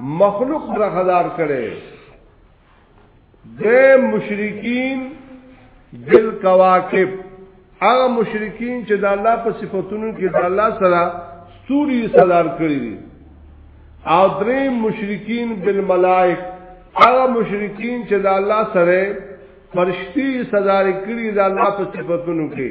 مخلوق برخدار کړي د مشرکین بل کواکب هغه مشرکین چې د الله په صفاتونو کې د الله سره ستوري صدر کړی دي او درې مشرکین بل ملائک هغه مشرکین چې د الله سره فرشتي صدر کړی د الله په صفاتونو کې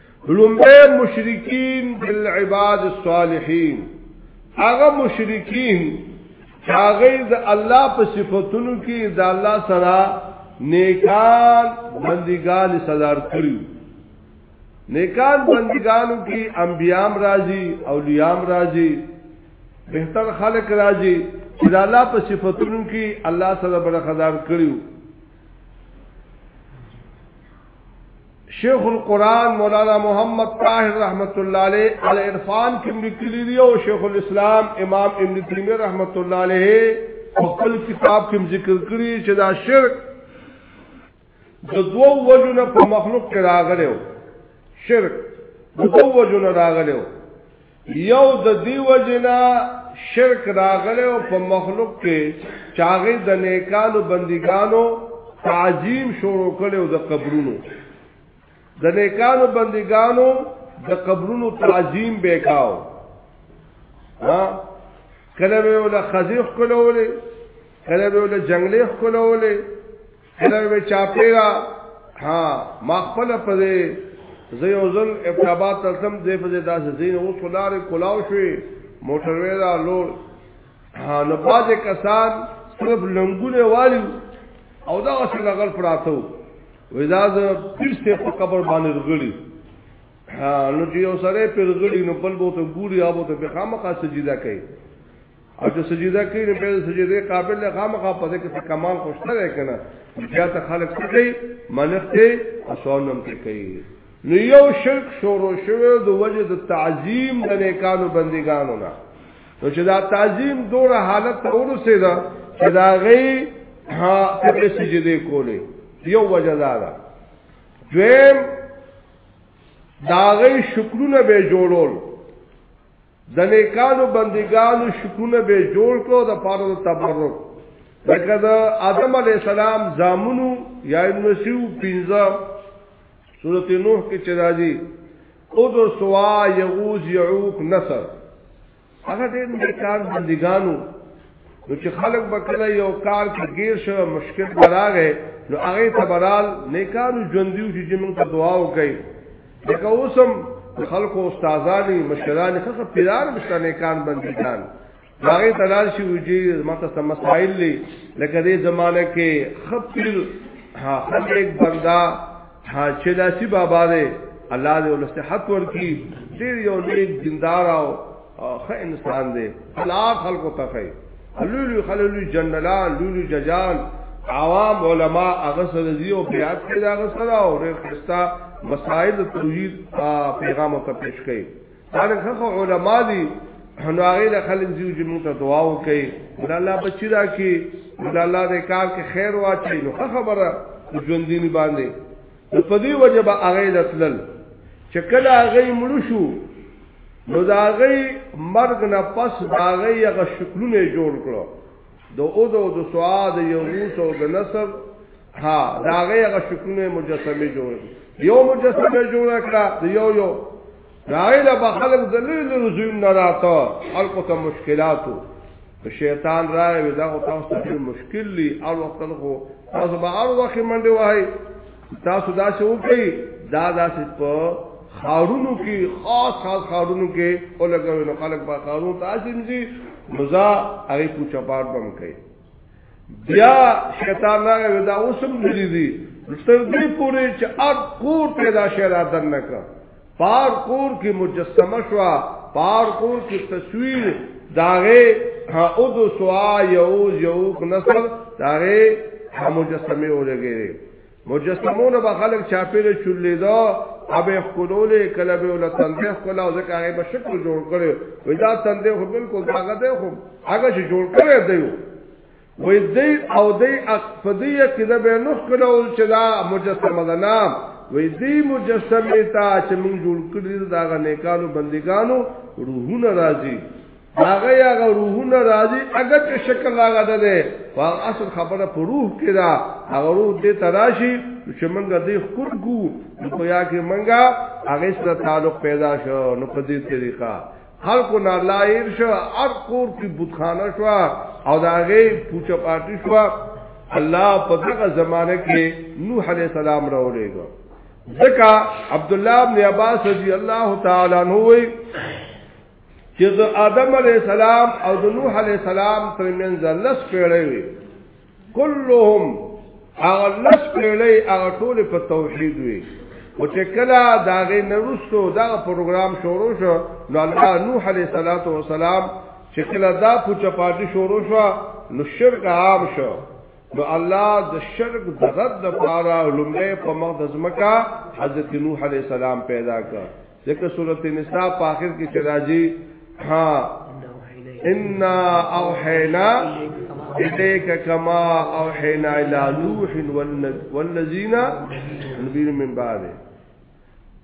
لومبه مشرکین بالعباد الصالحین هغه مشرکین هغه د الله په صفاتونو کې د الله سره نیکان بندگان صدر کړی نیکان بندگانو کې انبیام راځي اولیام راځي بهتر خلق راځي چې د الله په صفاتونو کې الله سره برخدار کړیو شیخ القرآن مولانا محمد طاهر رحمت الله علیه العرفان کې لیکلی دی او شیخ الاسلام امام ابن تیمیه رحمت الله علیه خپل کتاب کې ذکر کړی چې دا شرک د دوو وجنه په مخلوق کې راغلی شرک د دوو وجنه راغلی یو د دی وجنا شرک راغله او په مخلوق کې چاغې د نیکانو بندګانو تعظیم شروع کړي او د قبرونو د نیکانو بندګانو د قبرونو تعظیم وکاو ها کله به ول خزیخ کولولې کله به ول جنگلې کولولې کله به چا پیرا ها ما خپل په دې زه یو ځل ابتابا تلتم دې په دې داسې زین او سولار کولاو شوې موټر ویرا لور ها نو باز کسان صرف لنګونه والی او دا اصل غل پراتو وزاز پیرسته په قبر باندې رغلی ها نو چې یو سره پیرغلی نو بل بوته ګوري او بوته به خامخا سجده کوي او چې سجده کوي نو په سجده قابل نه خامخا پدې کې کمال خوشته ده کنه بیا ته خلق څه کوي منښتې اسونم کې کوي نو یو شرک شروع شوه د وجه د تعظیم د نیکانو بندګانو نه نو چې دا تعظیم دوره حالت ته ورسې ده چې دا غي ها په سجده کولې یو وجه دا ده دویم دا غي شکرونه به جوړول د نیکانو بندګانو شکونه به جوړ کړو د پاره د تبرک لکه د آدم علی السلام زامنو یا ابن سیو پینځه سورته نوح کې چې راځي او د سوا یغوز یعوق نصر هغه دې نیکان بندګانو نو چې خلک بکله یو کار کې غیر شو مشکل براغه نو هغه تبرال نیکانو ژوندیو چې موږ ته دعا وکړي دغه اوسم خلکو استادانی مشران خخه پیران مشران کان بندیدان هغه تلال شي وجي ماته سم مسائل لي لکه دې زمانه کې خپل ها خلک بندا ها چې داسي بابا دې الله دې ول صحت ورکی ډیر یو نیک دیندار او خه انسان دی فلا خلق تخی لولو خلولو جنرالان لولو ججان عوام علما هغه سره دی او بیا کې دا هغه سره او ډېر خستا مسائل توحید پیغام ته پیش کړي دا خو علما دي نو هغه له خلک دی چې موږ ته دعا وکړي ګل الله بچی را کی ګل الله دې کار کې خیر واچي نو خبره ژوندینی باندې نو په دې وجه به هغه لتلل چې کله هغه مړ شو نو دا هغه مرګ نه پس دا هغه هغه شکلونه جوړ کړو د او د د سعاد یوس او د نصر ها دا هغه هغه شکلونه مجسمه جوړ یو مجسمه جوړ کړه یو یو داغی له بخلق د لری لری زویم نه راته خلکو ته مشکلاتو شیطان راي ودا او تاسو ته مشکل لي او وخت خو تاسو به هر وخت منډه وای تاسو دا څه وکي دا داسې په خارونو کې خاص خاص خارونو کې او لګوي نو خلک به خارونو ته ازمزي مزا هغه پوچا پاټ بم کوي بیا شیطان راغی دا اوسم غلی دی تر دې پورې چې اګ کور پیدا شې را دنه کا پار کور کې مجسمه شو پار کور کې تصویر داغه او دو سوا یو یو نسل داغه مجسمه ولګي مجسمونو به خلک چاپیره چولیدو ابه خلولې کله به ول تندې خلا او ځکه هغه به شکل جوړ کړي وې دا تندې خو بالکل هغه دی خو هغه چې جوړ کړی دی وې دې او دې اقفدیه کې دا به نو خلو چې دا مجسمه ده نام وې دې مجسمه تا چې موږ جوړ کړی دا غنې کالو بندګانو روحونه راځي هغه هغه روحونه راځي اگر چې شکل هغه ده ده هغه اصل خبره په روح کې ده هغه روح دې تراشي چې منګه دې خور کو نو یا کې منګه هغه سره تعلق پیدا شو نو په دې طریقه خلکو نه لایر شو هر کور کې بتخانه شو او دا هغه پوچا پاټی شو الله په دغه زمانه کې نوح علی السلام راولېګو ځکه عبد الله بن عباس رضی الله تعالی عنہ چې د آدم علی السلام او د نوح علی السلام ترمنځ لس پیړۍ وي كلهم هغه لس پیړۍ هغه ټول په توحید وي او چې کله داغه نرسو دا پروګرام شروع شو نو الله نوح علی السلام چې کله دا پوچا پاټي شروع شو نو شرک عام شو نو الله د شرک د رد لپاره لومړی په مقدس مکه حضرت نوح علی السلام پیدا کړ ذکر سورت نساء په آخر کې چې راځي ها ان اوحینا الیک کما اوحینا الی نوح والذین نبی من بعد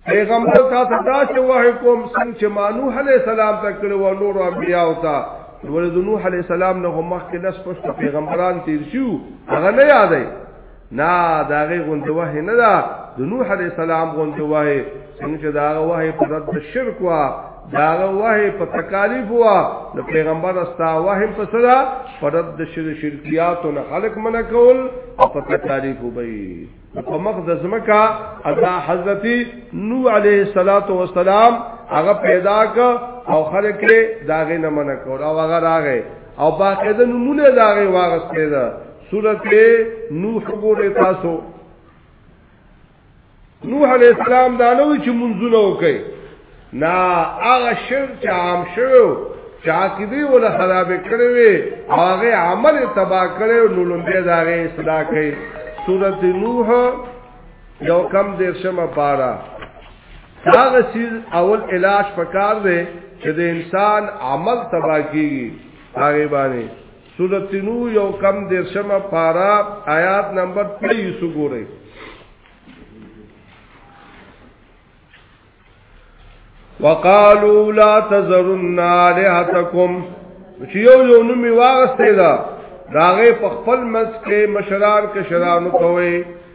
پیغمبر تا ته دا چې وحی کوم څنګه چې مانو علی السلام ته کړو او نور انبیا او تا ولې د نوح علی السلام نه هم مخکې لس پښته پیغمبران تیر شو هغه نه یادای نه دا غي غوندې وه نه دا د نوح عليه السلام غوندې وه څنګه دا وه په ضد شرک وا دا وه په تکالیف وا د پیغمبر استا وه په صدا پر ضد شرکیات نه خلق منع کول او په تکالیف وبي په مخ د زمکا ادا حضرت نوح عليه الصلاه والسلام هغه پیدا ک او خلق له داغه نه منع کول او هغه راغې او باقاعده نمونه داغه واغستې ده سورت نوح ګوره تاسو نوح علیہ السلام دا نوې چې منځونه وکړي نا هغه شر چې عام شو چې عقیده ولا خراب کړي وي هغه عمل تباہ کړي نو لومبه دا غي اصلاح کړي سورت نوح یو کم دیرشمه پارا هغه چیز اول علاج پکار دی چې د انسان عمل تباہ کیږي هغه باندې سورة نور یو کم درشم پارا آیات نمبر 23 وګورئ وقالو لا تذرن الهتکم چې یو یو نوم واغسته دا داغه په خپل مس کې مشران کې شرانو کوي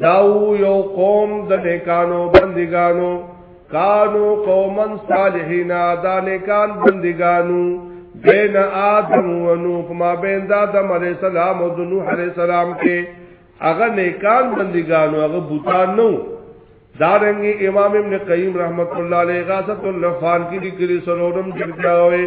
داو یو قوم د نیکانو بندگانو کانو قومن صالحین دا نیکان بندگانو بین آدم و نوح ما بین آدم علیہ السلام و نوح علیہ السلام کې هغه نیکان بندگانو هغه بوتان نو دارنګي امام ابن قیم رحمت الله علیه غاصت النفان کې لیکلي سرورم جلداوي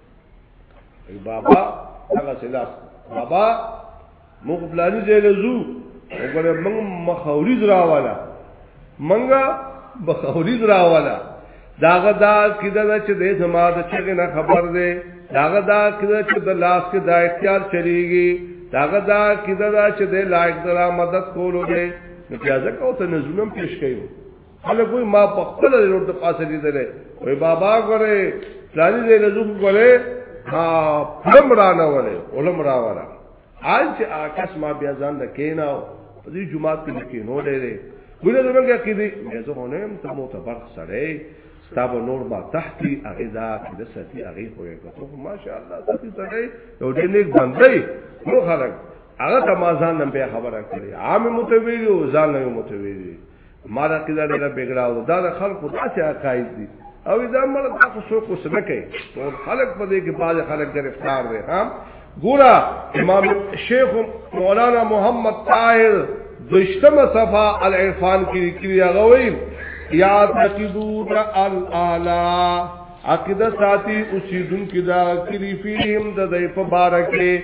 ای بابا هغه سلاس بابا موږ بلانی ځای لزو وګوره موږ مخاوري دراواله موږ بخاوري دراواله داغه دا کده چې د زما د چغې نه خبر ده داغه دا کده چې د لاس کې دا اختیار چریږي داغه دا کده چې د لایق درا مدد کولو ده نو پیازه کو ته نزونم پیش کړو خلک وای ما په خپل روډ د پاسه لیدلې وای بابا غره پلان دې نه زوم غره ها پرم را نه وله علم را ولا حال چې آکس ما بیا ځان د کینا په دې جمعه کې کې نو لري ګوره زمونږ کې دې مې زه هونه هم ته مو ته برخ سره ستابو نور ما تحتی هغه دا د ستی هغه خوې کو ماشاء الله ستی سره یو دې نیک باندې نو خلک هغه تمازان نن به خبره کړې عام متویلو ځان نه متویلو ما دا قضا ډیره بګړاو دا د خلکو داسې عقاید دي او دا مړ تاسو څوک څه نه کوي ټول خلک په دې کې باز خلک گرفتار دي ها ګورا امام شیخ مولانا محمد طاهر دشتمه صفه العرفان کې لیکلي هغه وایي یا تقیدون الاعلی عقیده ساتي اوسیدون کې دا کلی فیهم د دې په بارکه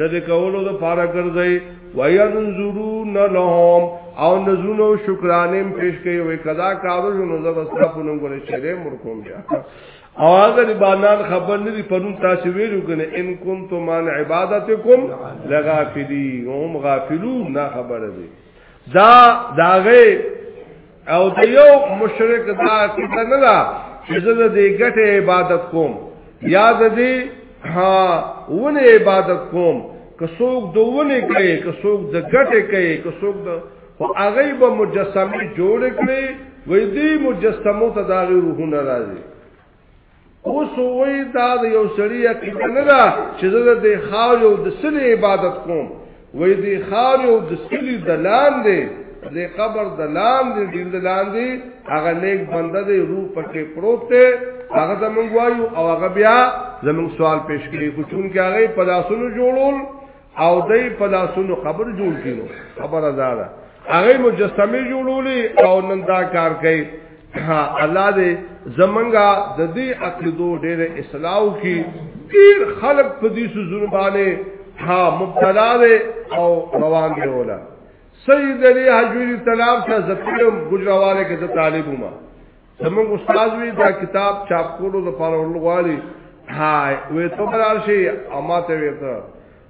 لری کولو د پاره ګرځي وينظرون لهم او نزونو شکرانم پیش کوي وي کدا کارو نو زب استغفرون ګره چیرې مر کوم بیا او اگر بانان خبر ندی پرون تاسو ویلو کنه ان کنتم عن عبادتکم لغافلین هم غافلون نه خبره دي دا داغه او د یو مشرک دا کته نه دا چې زه د دې ګټه عبادت کوم یا د دې ها ونه عبادت کوم که څوک دوونه کوي که څوک د ګټه کوي که څوک د خو هغه به مجسمه جوړ کړي وې دې مجسمو ته دا روحونه راځي اوس وای دا د یو سړی عقیده نه ده چې زه د خاور یو د سلی عبادت کوم وای د خاور یو د سلی دلان دی د قبر دلان دی د دلان دی هغه نیک بنده دی روح پکې پروت دی هغه زمونږ وایو او هغه بیا زمونږ سوال پیش کړي خو چون کې هغه پداسونو جوړول او دای په لاسونو قبر جوړ کینو خبر ازاده هغه مجسمه جوړولې او نن دا کار کوي الله دې زمنګا د دې عقیدو ډېر اصلاح کی ډېر خلق په دې سوزونه باندې ها مبتلا دي او روان دي ولا سید علی حجوری طلاب ته زکرم گجراواله کې ته طالب ما زموږ استاد وی دا کتاب چاپ کولو لپاره ولغواړي هاي وې ته برار شي اماته وې ته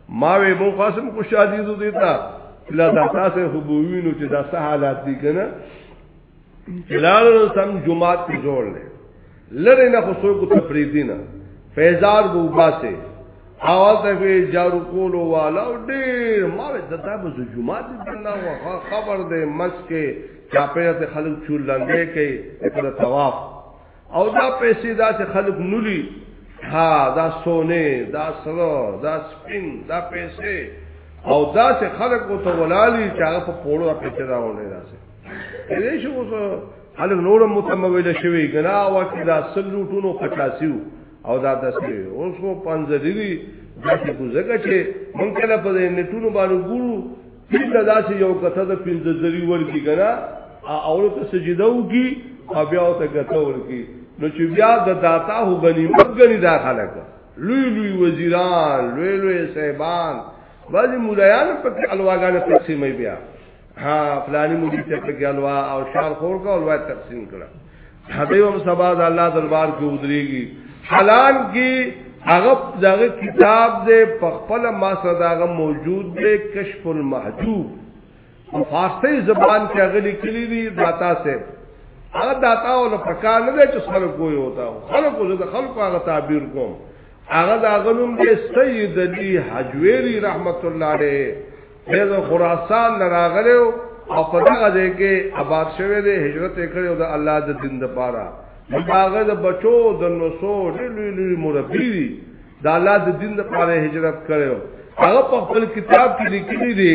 ما وې مو قاسم کو شادي زو دیتا لا دا تاسو حبوینو چې دا څه حالات دي کنه جلال سم جمعات کې جوړ لې لره نه خو څوک تفریدی نه فیزار بو باسه اول ته وی جارو کولو والا ډیر مال دتا به جمعات دې بندا خبر دې مسکه چاپیره ته خلک چولندې کوي په طواف او دا پیسې دا چې خلک نولي ها دا سونه دا سره دا سپین دا پیسې او دا چې خلک وته ولالي چې هغه په پوړو پیسې راوړي راځي دې شو اوس خلک نور متمول شوي ګنا وخت دا سلو ټونو پټاسیو او دا دسته اوس په پنځه دی دا چې ګوزګه چې مونږ کله په دې نټونو باندې ګورو دلته داسې یو کته د پنځه ذری ورکی کنه اول ته سجده وکي او بیا ته کته ورکی نو چې بیا د داتا هو غنیمت غنی داخله کړ لوی لوی وزیران لوی لوی صاحبان بعضی مولایان په الواګانو تقسیمې بیا ها فلانی مولوی ته په الوا او شار خور کا الوا تقسیم کړه هغه هم سبا د الله دربار کې ودرېږي حلال کې هغه دغه کتاب دې په خپل ما سره دغه موجود دی کشف المحجوب په فارسی زبان کې هغه لیکلي دي داتا سه هغه داتا او په کار نه دی چې خلک کوی وتا خلک زه د خلکو هغه تعبیر کوم هغه دغه نوم دې سید علي حجویری رحمت الله علیه د خراسان لراغلو او په دغه ځای کې آباد شوه دی هجرت کړو د الله د دین لپاره هغه د بچو د نوسو لوی لوی مربي دی د الله د دین لپاره هجرت کړو هغه په خپل کتاب کې لیکلی دی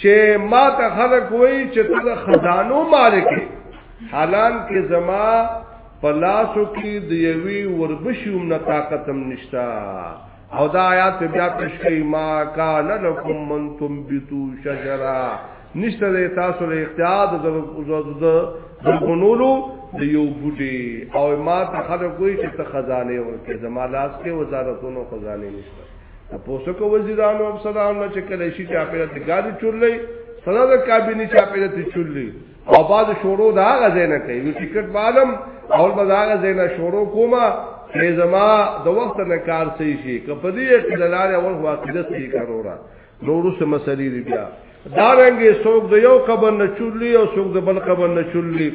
چې ما ته خلک وایي چې ته خزانو مالک حالان کې زما پلاسو کې د یوی وربشوم نه طاقتم نشتا او دا آیات په بیا پیش کوي ما کان لکم من تنبتو شجرا نشته د تاسو له اختیار د زرغونولو د یو بوټي او ما ته خلک وایي چې ته خزانه ورکې زما لاس کې وزارتونو خزانه نشته تاسو کو وزیرانو افسرانو چې کله شي چې اپیرت ګاډي چورلې سره د کابینه چې اپیرت چورلې او بعد شروع دا غزه نه کوي ټیکټ بالم اول به دا غزه نه شروع کومه چې زما د وخت نه کار صحیح شي کپدی چې دلاره اول واقعده صحیح کرورا نورو سم مسلې دی بیا دا رنګه څوک د یو قبر نه چوللی او څوک د بل قبر نه چوللی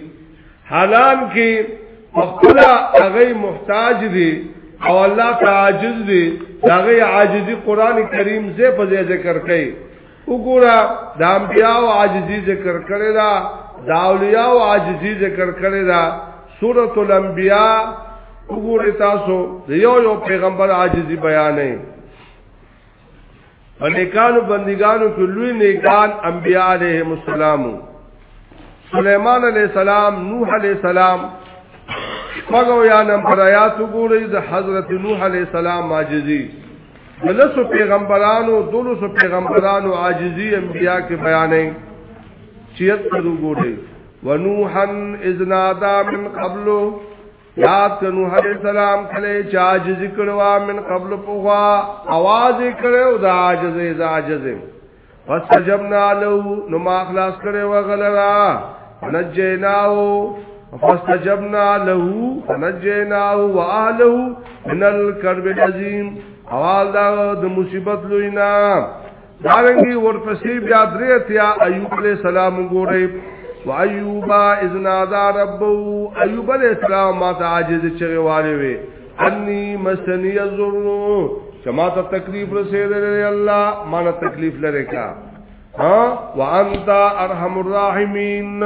حالان کې خپل هغه محتاج دي او الله تعاجز دي هغه عاجزي قران کریم زې په ذکر کوي وګوره د انبیاء او عاجزی ذکر کړی دا د اولیاء او عاجزی ذکر کړی دا سورۃ الانبیاء وګوره تاسو د یو یو پیغمبر عاجزی بیانې انیکانو بندگانو کې لوی نیکان انبیاء علیهم السلام سليمان عليه السلام نوح عليه السلام شپږو یا نمبر آیات وګورئ د حضرت نوح عليه السلام معجزي دلسو پیغمبرانو دلسو پیغمبرانو عاجزی انبیاء کې بیانې چیت کدو ګوټي ونوحن اذنادا من قبل یاد کنو حد السلام کله چې عاجزی کړوا من قبل پوغا आवाज کړو دا عاجزې دا عاجزې فاستجبنا له نو ما خلاص کړي وغلرا نجیناو فاستجبنا له فنجیناو واهله من الكرب العظیم اواز دا د مصیبت لوی نه دارنګي ورپسې بیا درې اتیا ایوب علیہ السلام ګورې و ایوب اذ نادى ربو ایوب علیہ السلام ما ته عاجز چغه واره وي انی مسنی الذرو شما ته تکلیف رسیدلې الله ما نه تکلیف لره کا ها وانت ارحم الراحمین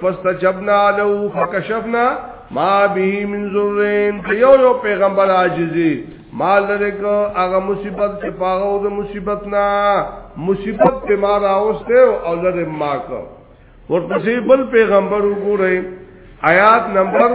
فاستجبنا له فكشفنا ما به من ذرین یو یو پیغمبر عاجزی مال لري کو هغه مصیبت چې پاغو د مصیبت نه مصیبت په ما راوسته او لري ما کو ورپسې بل پیغمبر وګورئ آیات نمبر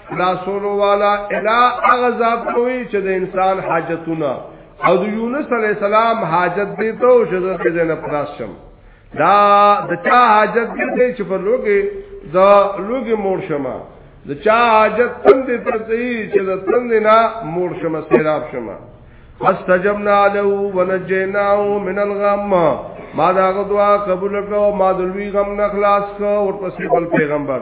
خلاصولو والا الا اغذاب کوي چې د انسان حاجتونه او د یونس علی السلام حاجت دی ته او چې د جنت خلاصم دا د چا حاجت دی چې په لوګي د لوګي مور شمه د چا حاجت تم دې تر دې چې د تم دې نه مور شمه سیراب شمه فاستجبنا له ونجيناه من الغم ما دا غدوا قبول کړو ما دلوی غم نه خلاص کړو ورپسې بل پیغمبر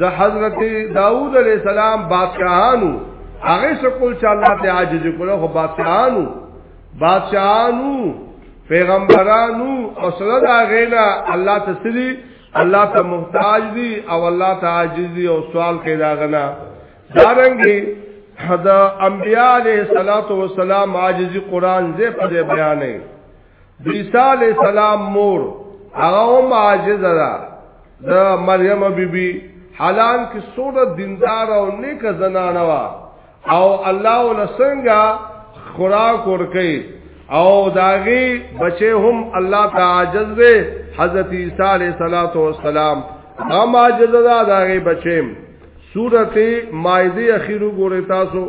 د حضرت داوود علیہ السلام بادشاہانو هغه شکل چې الله ته عاجز کړو خو بادشاہانو بادشاہانو پیغمبرانو او سره دا غینا الله ته سری الله ته محتاج دي او الله ته عاجز دي او سوال کوي دا غنا دارنګي حدا انبیاء علیہ الصلوۃ والسلام عاجزی قران دې په بیانې عیسی علی السلام مور هغه هم عاجز ده د مریم بی بی حالان کې سوره دیندار او نیک زنانه وا او الله ولسنګا خوراک ورکي او داغي بچي هم الله تعاجز دي حضرت عیسی علیہ الصلوۃ والسلام هم عاجز ده داغي بچي سورته مائده اخیرو ګورې تاسو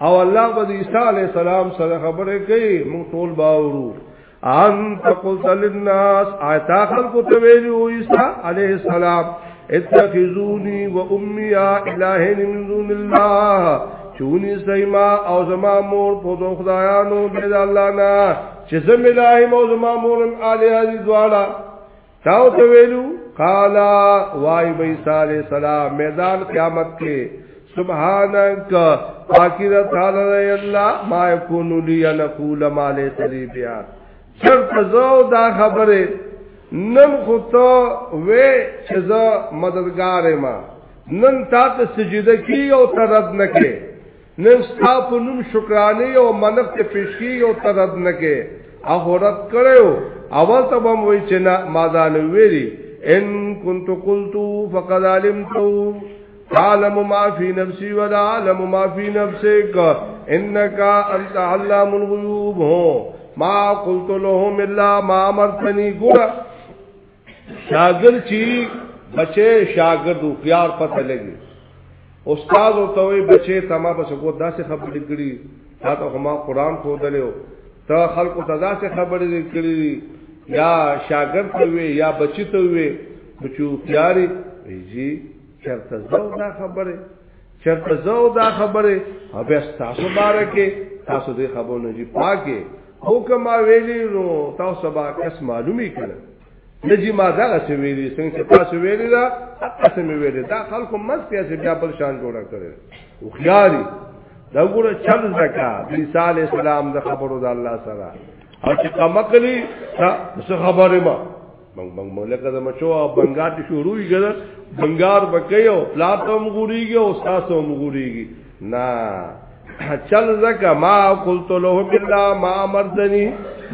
او الله به عیسی علی السلام سره خبره کوي موږ ټول باورو انت قلت للناس اتا خلق ته ویلو عیسی علی السلام اتخذوني و امي الهين من دون الله چونی سیما او زما مور په دو خدایانو بيد الله نه چې زم الهي مو زما مورم الهي دواړه تاو ته ویلو قالا وای بی صالح سلام میدان قیامت کې سبحانك پاکی دا تعالی دی الله ما یکون لی ان اقول ما لیس لی بیا چرت زو دا خبره نن خو ته وې چې زه مددګار ما نن تا ته سجده کی او ترد نکې نن ستا په نوم شکرانه او منق ته پیش کیږي او ترد نه کې اخرت کړو اول ته هم وای چې نه ما دا نه ویلي ان كنت قلت فقد علمت تعلم ما في نفسي ولا اعلم ما في نفسك انك انت علام الغيوب ما قلت لهم الا ما امرتني ګور شاګرد چی بچے شاګرد او خيار پته لګي استاد او توي بچي تما بس کو داسې خبرې کړي تا ته هما قران کو دلو ته خلکو ته داسې خبرې کړي یا شاګرد ته وي یا بچي ته وي بچو پیاري جی چرته زو دا خبره چرته زو دا خبره او بیا تاسو باره کې تاسو دې خبرو نه جی پاکه حکم ویلی نو تاسو با کس معلومی کړه نجی ما دا څه ویلی څنګه چې تاسو ویلی دا تاسو می ویلی دا خلکو مس پیسې بیا بل شان جوړ کړي او خیاري دا ګوره چل زکا عیسی علی السلام د خبرو د الله سره او چې کمکلی څه خبره ما بنګ بنګ ملکه د مچو او بنګار ته شروع کړه بنګار بکيو پلاتم غوريږي او تاسو هم غوريږي نا چل زکا ما قلت له بالله ما مرزني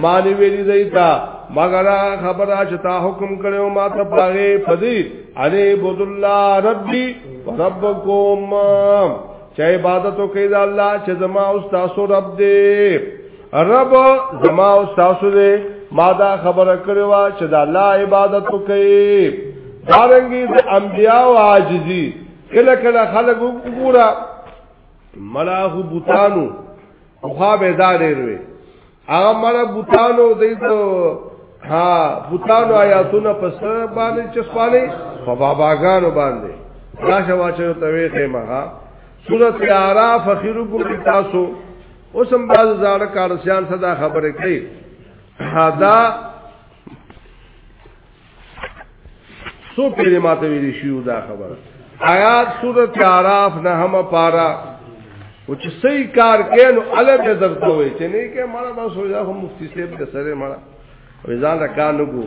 مانی ویلی دیتا مگر خبره چې تا حکم کړو ما ته پاغه پدی انی بود الله ربي ربکم چې عبادت کوي د الله چې زما او تاسو رب دې رب زما او تاسو دې ما دا خبره کړې وا چې دا الله عبادت کوي دارنګي د انبیا او عاجزي کله کله خلک وګوره ملاه بوتانو او خابه دارې وي هغه مړه بوتانو دې ته ها بوتانو آیاتونه پس باندې چسپانه په باباګانو باندې راشه واچو ته وې ته ما سورت اعراف اخیرو ګور تاسو اوس هم باز زاړه کارسيان صدا خبره کوي دا سو پیری ماته ویلی شیو دا خبره آیات سورت عراف نه هم پارا او چې صحیح کار کینو الګ به درته وي چې نه کې مړه بس وځه هم مفتی صاحب د سره مړه وځان را کار نه ګو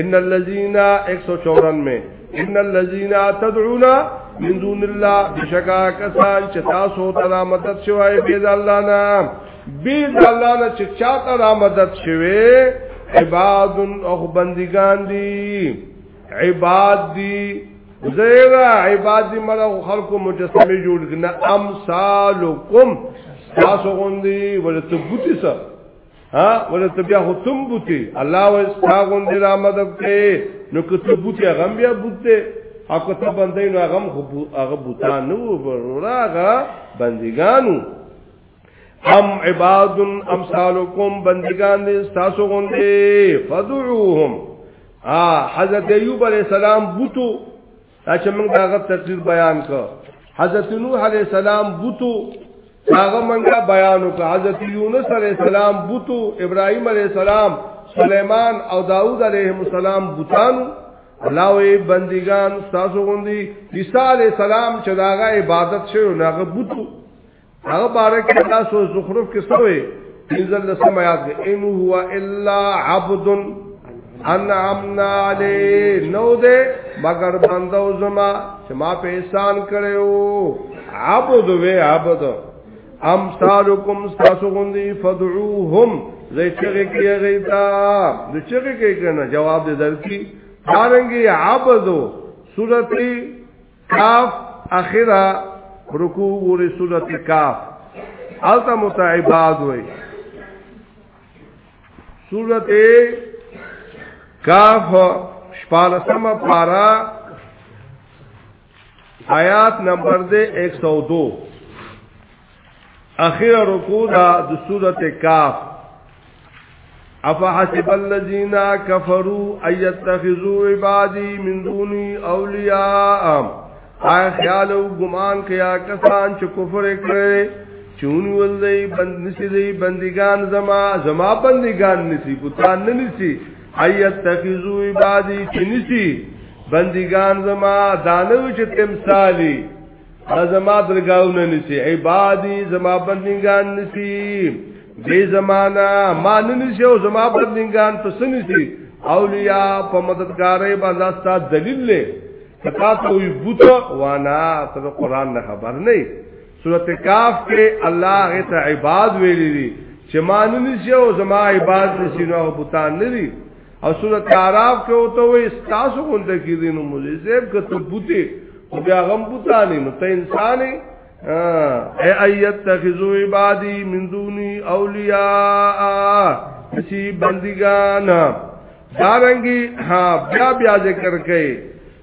ان الذين 154 میں ان الذين تدعون من دون الله بشکا کسان چې تاسو ته را مدد شوی بيد الله نه بيد الله نه چې چاته را مدد شوی عباد او بندگان دي عباد دي زیر عباد دي مله خلق مجسمه جوړ کنه امثالکم تاسو غوندي ولته بوتي سره ها ولې ته بیا خو تم بوتي الله و استاغون دې را مدد کې نو که ته بوتي غم بیا بوتي او که ته بندې نو غم خو هغه بوتان نو وروراغه بندګانو هم عباد امثالکم بندگان دې تاسو غوندې فدعوهم ها حضرت ایوب علیہ السلام بوتو دا چې موږ هغه تقریر بیان کو حضرت نوح علی السلام بوتو هغه موږ بیان کو حضرت یونس علی السلام بوتو ابراهیم علی السلام سلیمان او داوود علیه السلام بوتانو الله وی بندگان تاسو غوندي عیسی علی السلام چې داغه عبادت شوی ناغه بوتو هغه بارک الله سو زخرف کې سوې پنځل لسم آیات کې ان هو الا عبد انعمنا علی نو دې مگر بندو زما چې ما په احسان کړو عبد وې عبد ام سالکم تاسو غوندي فدعوهم زې چغې کې غیتا د چغې کې کنه جواب دې درکې دارنګي عبد سورتي کاف اخره رکوع ګوري سورت کاف التا متعباد وي سورت کاف شپارسم پارا آیات نمبر دے ایک سو دو اخیر رکو دا د صورت کاف افحسب الذین کفروا ایتخذوا عبادی من دونی اولیاء آیا خیال او گمان کیا کسان چې کفر کړي چون ول دی بند نسی دی بندگان زما زما بندگان نسی بوتان نه نسی ایتخذوا عبادی چې نسی بندگان زما دانو چې تمثالی زما درگاو نه نسی عبادی زما بندگان نسی بی زمانا ما نه نسی او زما بندگان پس نسی اولیاء په مددګارې باندې استا دلیل له کتا ته وي بوت وانا ته قرآن نه خبر نه سورته کاف کې الله غي ته عباد ویلي چې ما نه نسی او زما عباد نسی نو بوتان نه دي او سورۃ اعراف کې او ته وې تاسو غونډه کې دینو مولوی زیب که ته بوتي او بیا غم بوتانی نو ته انسان اے ایت تخذو عبادی من دونی اولیاء اسی بندگان دارنگی ہاں بیا بیا ذکر کئی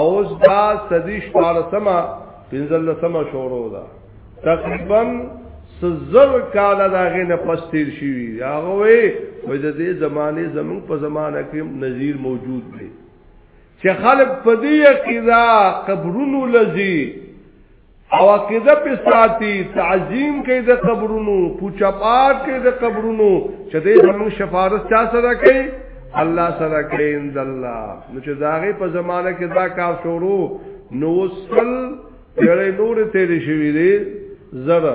اوس دا صدی شپارسمه پنځلسمه شورو ده تقریبا سزر کال دا غې نه پس تیر شي هغه وې وې د دې زمانه زمون په زمانه کې نذیر موجود دی چې خلق په دې عقیده قبرونو لذي او عقیده په ساتي تعظیم کوي د قبرونو پوچا پاک کوي د قبرونو چې دې زموږ شفاعت چا سره کوي الله سره کوي ان الله نو چې داغه په زمانه کې دا کار شروع نو وصل پیړې نور تیرې شوې دي زره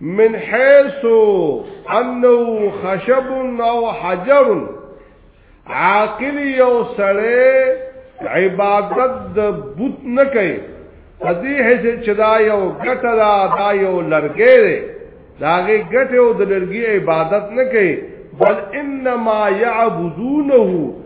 من حيث انه خشب او حجر عاقل یو سره عبادت د بوت نه کوي پدې هیڅ چې دا یو ګټه دا دا یو لرګی دی داغه ګټه او د لرګي عبادت نه کوي بل انما يعبدونه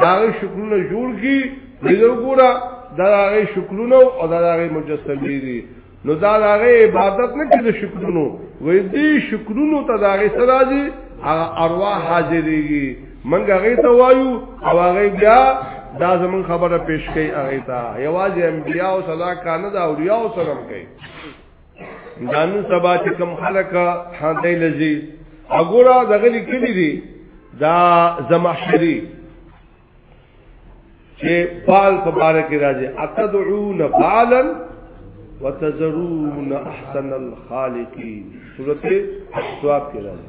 دا غي شکلونه جوړ کی دغه ګورا دا غي شکلونه او دا غي مجسمه دي نو دا غي عبادت نه کړي شکلونو وې دي شکلونو ته دا غي سره دي ارواح حاضرېږي منګه غي ته وایو او غي بیا دا زمون خبره پیش کړي هغه ته یوازې انبیا او صدا کانه دا اولیاء سره کوي دانن سبا چې کم خلک هاندې لذي وګوره دغه لیکلي دي دا زمحشری چې پال مبارک راځي اتدعون بالا وتزرون احسن الخالقين سورته سواب کې راځي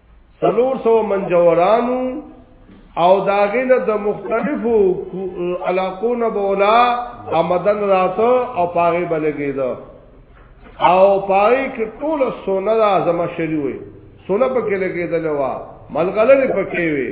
سلور سو منجورانو او داغینه د مختلفو علاقو نه بولا آمدن راته او پاغه بلګی دا او پای کې ټول سونه د اعظم شری وي سونه پکې لګیدل وا ملغلره پکې وي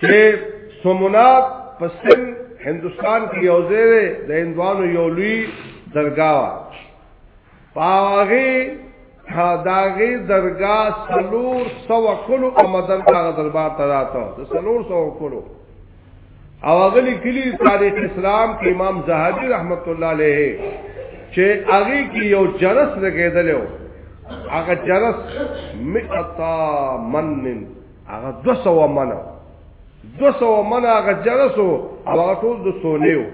چې سومنا پسن هندستان کې یو ځای دی د هندوانو یو لوی درگاه پاغه داغه درگاه سلور سو کلو امدن داغه دربار ته راته د سلور سو کلو او غلی کلی تاریخ اسلام کې امام زاهدی رحمت الله علیه چې هغه کې یو جرس لګیدلو هغه جرس مئتا منن هغه 200 منه 200 منه هغه جرسو او هغه ټول د سونیو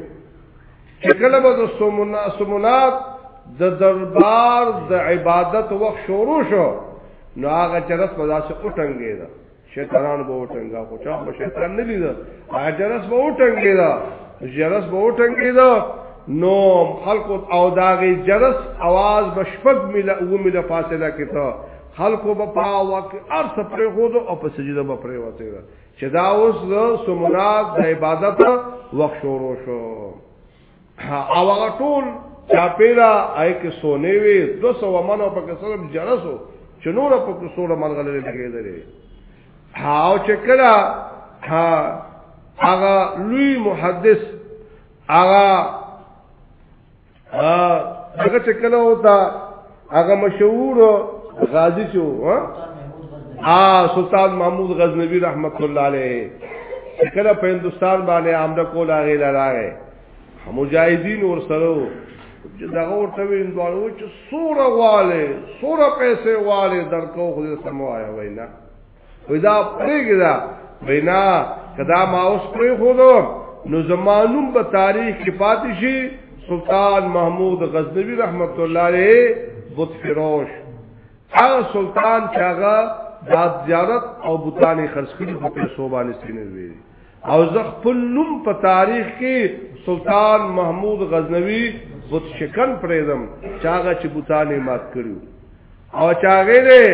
چې کله به د سومنا سومنات د دربار د عبادت وخت شروع شو نو هغه جرس په داسې اوټنګې ده شیطانان به اوټنګا خو چا به شیطان نه لیدا هغه جرس به اوټنګې ده جرس به اوټنګې ده نو خلق او داغي جرس आवाज بشپک مل او مل فاصله کې ته خلکو به پاوک ارس پر خود او په سجده به پر وته دا چې دا اوس سمراد د عبادت وخت شروع شو او هغه ټول چا پیرا آی کې سونې وي 200 منو په کسب جرسو چې نور په کسوره ملغلې لګېدلې هاو چې کله ها هغه لوی محدث هغه هغه چې کله وتا هغه مشهور غازی چې و ها سلطان محمود غزنوی رحمت الله علیه کله په هندستان باندې عامده کول هغه لاره مجاهدین ور سره دغه ورته ویندوالو چې سوره واله سوره پیسې واله درکو خو سموایا وینا ودا پرېګدا وینا کدا ما اوس پرې خو دو نو زمانوم په تاریخ کې پاتې شي سلطان محمود غزنوی رحمت الله علیه بت فروش هغه سلطان چې هغه د زیارت او بوتانی خرڅ کړي په پیسو باندې سینې وی او زه خپل نوم په تاریخ کې سلطان محمود غزنوی بت شکن پرېدم چې هغه چې بوتانی مات کړو او چاغې دې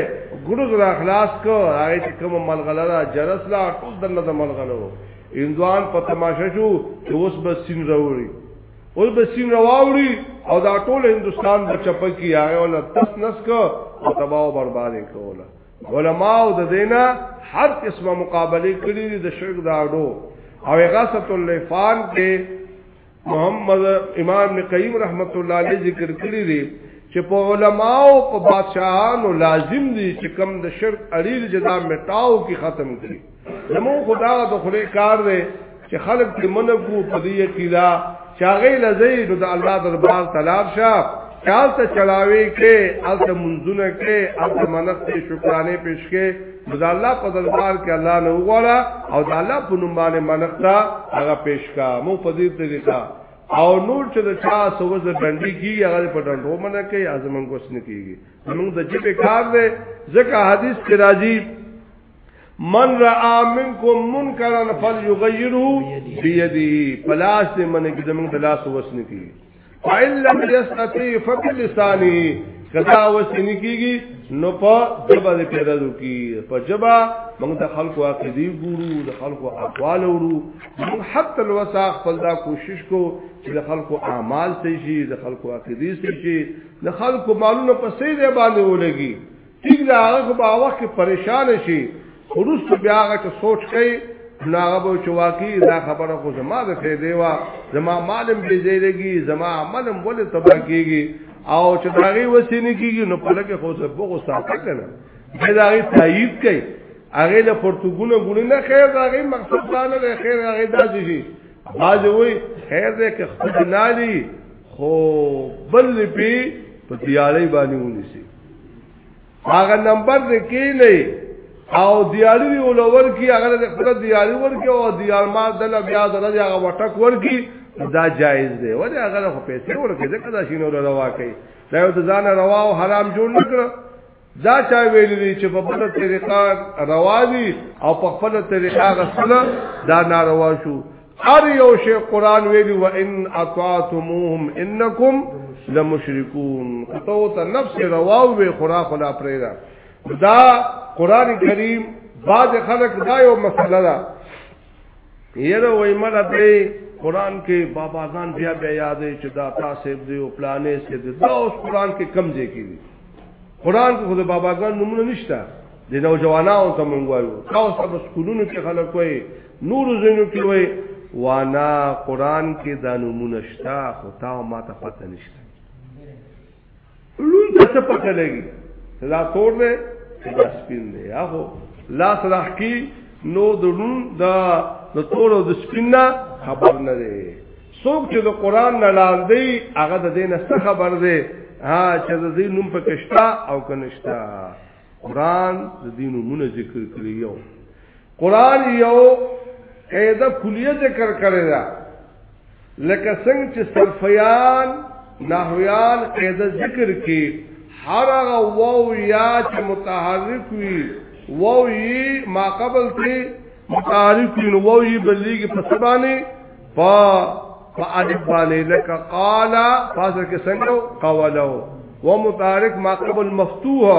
ګړوز را خلاص کو هغه چې کوم ملغله را جرس لا ټول دنه د ملغلو اندوان په تماشه شو چې اوس به سین راوړي اوس به سین راوړي او دا ټول هندستان په چپکی هغه ول تس نس کو او تباہ او برباد کوله علماء د دینه هر قسمه مقابله کړی د شرک داړو او غاصت اللفان کې محمد امام ابن قیم رحمت الله علیه ذکر کړی دی چې په علماو په بادشاہانو لازم دي چې کم د شرک اړیل جدا مټاو کی ختم کړي زمو خدا د خله کار دی چې خلق دې منکو په دې کیلا چاغې لزی نو د الله دربار طلب شه چالت چلاوي کې الته منځونه کې الته منښت شکرانه پیش کې نو دا الله په دربار کې الله نه وغواړه او دا الله په نوم باندې منښتا هغه پیش کا مو په دې طریقه او نور چې د چا سوز ډنډي کی هغه په ډنډو منه کوي ازمن کوس نه کیږي موږ د جبه کار دی ځکه حدیث کې راځي من را منکم منکرا فلیغیره بیده پلاس دې منه کې زمونږ د لاس وسنه کی فإن لم يستطيع فبلسانه کدا وسنی کیږي نو په جبا دې پیدا کی په جبا موږ د خلکو عقیدی ګورو د خلکو اقوال ورو موږ حتی الوسا خپل دا کوشش کو چې د خلکو اعمال سي شي د خلکو عقیدی سي شي د خلکو مالونه په سي دې باندې ولګي ټیک دا هغه خو به وخت کې پریشان شي خروست بیا هغه ته سوچ کوي نو هغه به چې واقعي دا خبره خو زما د ته دی وا زما مالم به زیږي زما عملم ولې تبا کیږي او چې داغي وسینې کیږي نو په لکه خو زه بغو ساتل کنه دا داغي تایید کوي هغه له پرتګونه ګونه نه خیر داغي مقصد دا نه دی خیر هغه داسې شي باز وای خیر دې که خود نالي خو بل پی په دیالې باندې ونیسي هغه نمبر دې کې نه او دیاری وی ولور کی هغه د خپل دیاری ور کی او دیار ما دل بیا دل هغه وټک ور کی دا جایز دی ولی هغه خو پیسې ور کی ځکه دا شینو روا کوي دا یو ځان روا او حرام جوړ نکړ دا چا ویل دي چې په خپل طریقه روا دي او په خپل طریقه غسل دا ناروا شو هر یو شی قران ویلی و ان اطاعتموهم انکم لمشرکون تو ته نفس رواو وی خورا خلا پریرا دا قران کریم بعد خلق دا یو مسله ده یره وای مله دی قران کې بابا ځان بیا بیا یادې چې دا تاسو دی او پلانې سي دا اوس قران کې کم ځای کیږي قران کې خو د بابا ځان نمونه نشته د نوجوانانو ته مونږ وایو تاسو په سکولونو کې خلک وایي نور زینو کې وای وانا قران کې دا نمونه شتا خو تا ما ته پته نشته لوی ته پته لګي دا تور دی دا سپین دی هغه لاس راخکی نو د نون دا د تور او د سپین نه خبر نه دی څوک چې د قران نه لال دی هغه د دې نه خبر دی ها چې د دې نوم په کښتا او کنيشتا قران د دینو مونږ ذکر کړی یو قران یو قاعده کلیه ذکر کړی دا لکه څنګه چې صرفیان نحویان قاعده ذکر کی هر هغه وو یا چې متحرک وي وو یې ما قبل ته متحرک وي نو وو یې بلیږي په سبانه په په الف باندې لکه قال فاصل کې څنګه قولو و متارک ما قبل مفتوح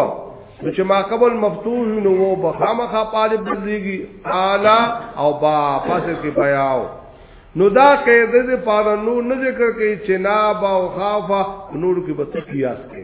چې ما قبل مفتوح نو و بخامخه طالب بزيږي قال او با فاصل کې بیاو نو دا قاعده دې پاره نو نه ذکر کې چې نا با او خافا نور کې به تقیاس کې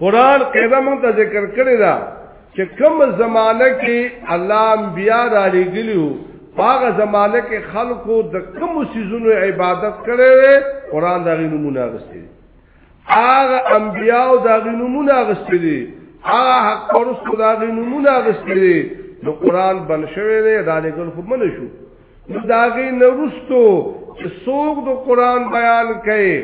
قران قاعده مونږ ته ذکر کړی دا چې کوم زمانہ کې الله انبیا را لګلیو هغه زمانہ کې خلکو د کوم سيزونو عبادت کړي قران دا غي نمونه غستې هغه انبیا او دا غي نمونه غستې هغه حق پرستو دا غي نمونه غستې نو قران بن شوی دی دا لګل خو منه شو نو داغي نرستو چې څوک د قران بیان کوي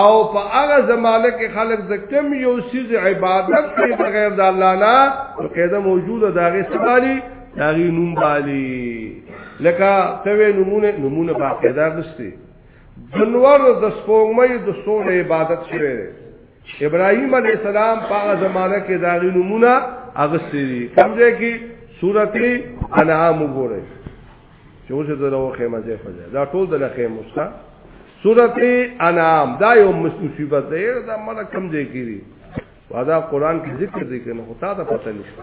او په هغه زمانه کې خلک د کم یو سیز عبادت کوي بغیر د الله نه نو کېده موجوده داغي سبالي داغي نوم بالي لکه ته نمونه نمونه باقاعده غستي جنور د سپوږمۍ د سونه عبادت شوی ابراهيم عليه السلام په هغه زمانہ کې داغي نمونه اغستې دي کوم ځای کې سورتي انعام وګورئ چې اوس د لوه خیمه ځای فزه دا ټول د لخې مستا سورتي انعام دا یو مصیبت دی دا مله کوم ځای کې دي وادا قران کې ذکر دي کنه هوتا ته پته نشته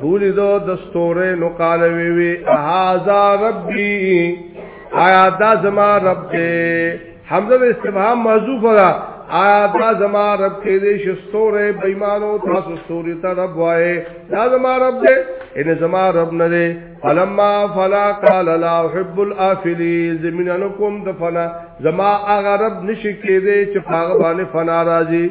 بولی دو دستوره نو قال وی وی احازا ربی آیا دا زما رب دے حمزه د استفهام محذوف را آیا دا زما رب کې دې شستوره بېمانو تاسو ستوري ته رب وای دا زما رب دې ان زما رب نه دې فلما فلا قال لا احب الافلين زمينانو کوم د فنا زما هغه رب نشي کې دې چې هغه باندې فنا راځي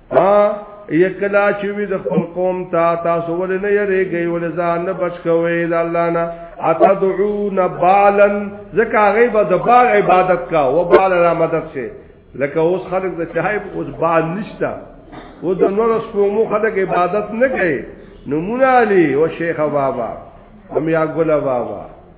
ها یکلا چې وی د خپل قوم ته تاسو ولې نه یریږئ ولې ځان نه بچ کوئ د الله نه اتدعون بالا زکه غیب د باغ عبادت کا و بالا را مدد شي لکه اوس خلک د چایب اوس بال نشتا و د نور سپومو خلک عبادت نه کوي نمونه علی او شیخ بابا هم یا ګل بابا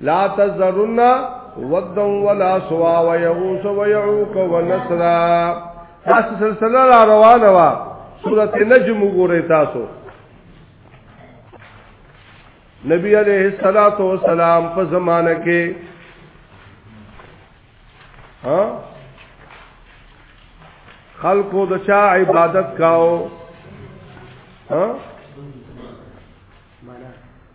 لا تذرن ودا ولا سوا ويغوس ويعوق ونسرا تاسو سلسله را روانه وا سورته نجم وګورئ تاسو نبی علیہ الصلات والسلام په زمانہ کې ها خلقو د چا عبادت کاو ها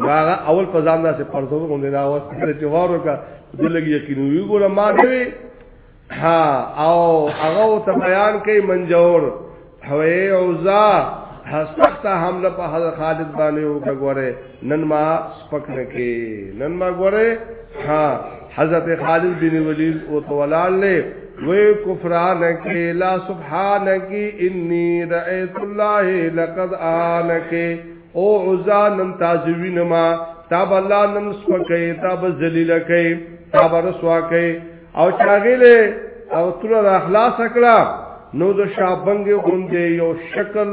هغه اول په ځان داسې پرځو غونډه دا اوس د جوارو کا د لګي یقین وی ګوره ما دی ها او هغه ته بیان کوي منجور هوې اوزا سخت حمله په حضرت خالد باندې وکړه ګوره نن ما سپک نه کې نن ما ګوره ها حضرت خالد بن ولید او تولال له وی کفران کی لا سبحان کی انی رأیت اللہ لقد آن کی او عزا نن تاسو وینما تا بلا نن سپکې تا به ذلیل کړي تا به رسوا کړي او چاغیله او تر اخلاص کړه نو د شابنګ غوندې یو شکل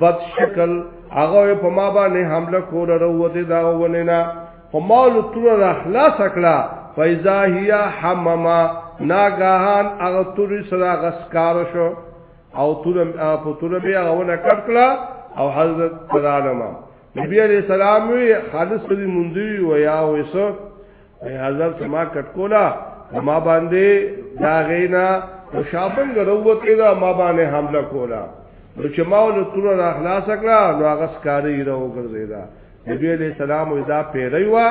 بد شکل هغه په ما باندې حمله کول وروته دا ونه نه په مال تر اخلاص کړه فیزا هيا حمما ناګهان هغه توري سره غسکار شو او تورم په تورم بیا غونه کټ کړه او حضرت سلامه نبی علیہ السلام وی خالص دې مونږی و یا وسو حضرت ما کټ کولا ما باندې دا غینا شابن غروته دا ما باندې حمله کولا نو چې ما ول تور را خلاص کړه نو هغه سکاري را وګرځیدا نبی علیہ السلام دا پیری وا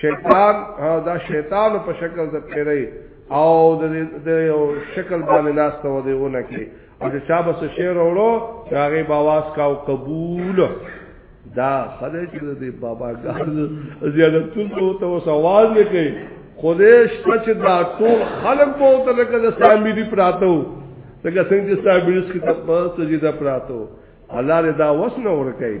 شیطان دا شیطان په شکل د پیری او د یو شکل باندې لاس ته ودیونه کې او چې چا بس شعر وړو هغه باواز کا او قبول دا خدای چې د بابا ګار زیادت ټول ته سوال نه کوي خودش چې دا ټول خلق به ته لکه د سامي دی پراتو څنګه څنګه چې سامي اس کې ته په سجده پراتو الله دې دا وسنه ورکړي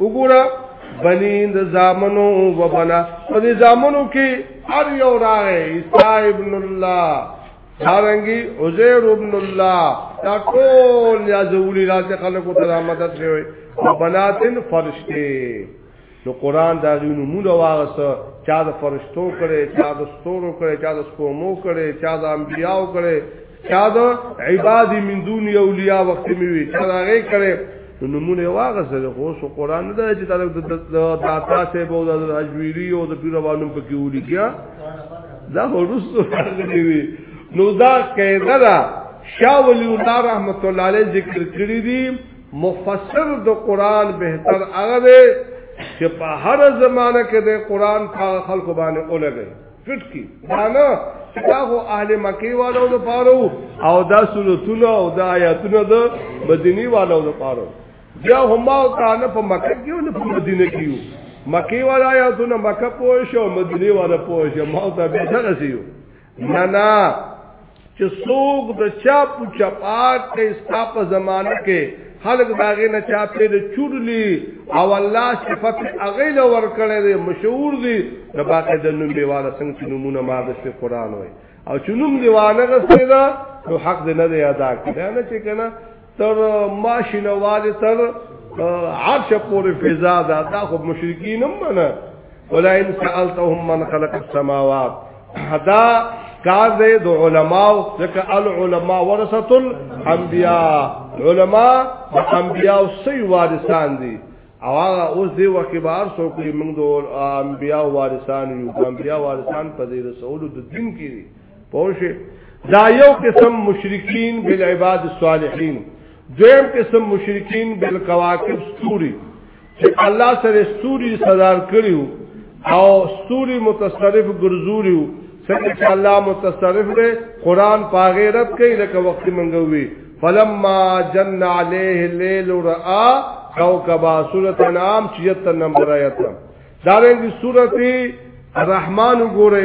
وګوره بنی د زامنو و بنا په دې زامنو کې هر یو راغی عیسی ابن الله دارنګي عزیر ابن الله دا ټول یا زولی راته خلکو ته مدد شوی او بناتن فرشته نو قران دا غینو مونږ واغسه چا د فرشتو کړي چا د ستورو کړي چا د سپومو کړي چا د انبیاو کړي چا د عباد من دون اولیاء وخت می وی چا هغه کړي نو نمونه واغه سره خو سو قران نه چې تعلق د داتا سه بو د اجویری او د پیروانو په کې ولي کیا دا ورسو راغلی وی نو دا قاعده دا شاه ولی الله رحمت الله علیه ذکر کړی دی مفسر د قران بهتر هغه دی چې په هر زمانه کې د قران په خلکو باندې اولګي ټټ کی دا نه چې دا خو اهل مکی والو د پاره او دا سورتونه او دا آیاتونه د مدینی والو د پاره بیا هم او تعالی په مکه کې او په مدینه کې یو مکی والا آیاتونه مکه پوه شو مدینه والا پوه شو ما ته به څنګه سیو نه نه چې څوک د چا پوچا پاک کې ستا په زمانه کې خلق داغه نه چا په د چورلی او الله صفات هغه له ور کړی دی مشهور دی د باقی د نوم دیواله څنګه چې نمونه ما د شی قران وای او چې نوم دیواله غسیدا نو حق دې نه دی ادا کړی نه چې کنه تر ماشین والے تر عرش پورې فضا ده دا خو مشرکین هم منه ولا ان سالتهم من خلق السماوات حدا کار دے دو علماء لکه العلماء ورثه الانبیاء علماء د انبیاء سی وارثان دي او هغه اوس دی وخت به هر څوک موږ د انبیاء وارثان یو انبیاء وارثان په دې رسول د دین کې پوښي دا یو قسم مشرکین بالعباد الصالحین دویم قسم مشرکین بالکواکب ستوري چې الله سره ستوري صدر کړیو او ستوري متصرف ګرځولیو څنګه چې الله متصرف دی قران پاغه رد کوي لکه وخت منګوي فلما جن عليه الليل را كوكبا سوره انعام 76 نمبر آیت دا رنګ سورته الرحمن وګوره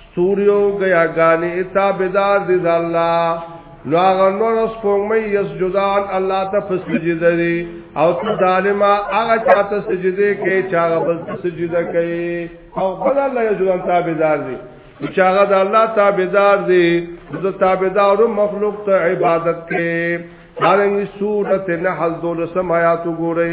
ستوریو غیاګانی تابعدار دي الله نو هغه نور سپوږمۍ یسجدان الله ته فسجده دي او ته ظالما هغه چاته سجده کوي چې هغه بل سجده کوي او بل الله یسجدان تابعدار دي چې هغه د الله تابعدار دي د تابعدارو مخلوق ته عبادت کوي دارنګ سورته نحل دولسم آیات وګورئ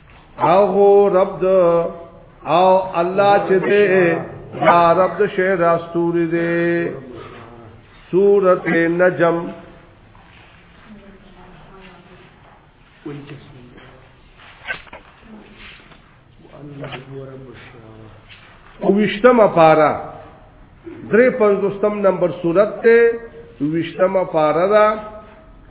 هغه رب د او الله چې دې دا رب د شعر راستوري دې سورته نجم وشتمه پارا درې پنځوستم نمبر صورت ته وشتمه پارا دا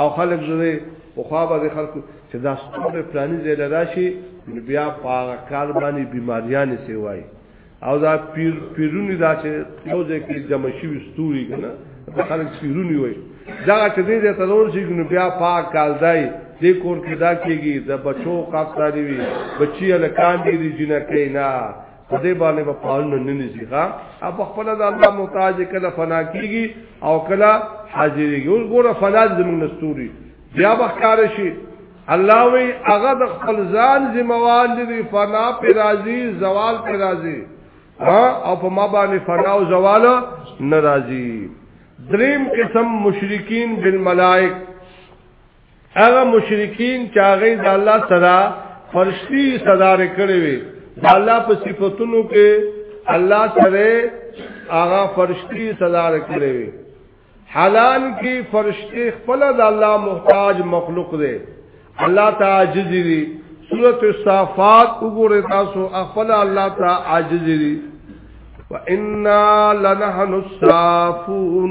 او خلک زوی پخوا به د خلکو چې دا ستوره پلاني ځای له راشي نو بیا په هغه کال باندې بیماریانې څه وایي او دا پیر پیرونی دا چې یو ځای کې جمع شوي ستوري که نه دا خلک پیرونی وایي دغه چې دې ځای ته ورسي نو بیا پاک کال دی دې کور کې دا کېږي د بچو قاف تاریوي بچي هلکان دي جینکۍ نه په دې باندې په پالنه نه نيږي ښا او په خپل د الله محتاج کله فنا کیږي او کله حاضرېږي اوس ګوره فنا زموږ نستوري بیا بخکار شي الله وی هغه د خپل ځان ذمہوار دي فنا پر راضي زوال پر راضي ها او په ما باندې فنا او زوال ناراضي دریم قسم مشرکین بالملائک هغه مشرکین چې هغه د الله صدا فرشتي صدا رکړي وي د الله په صفاتونو کې الله سره هغه فرشتي صدا رکړي وي حالان کې فرشتي خپل د الله محتاج مخلوق دی الله تعجز دي سورۃ الصافات وګوره تاسو خپل الله تعجز دي وَإِنَّا لَنَحْنُ الصَّافُونَ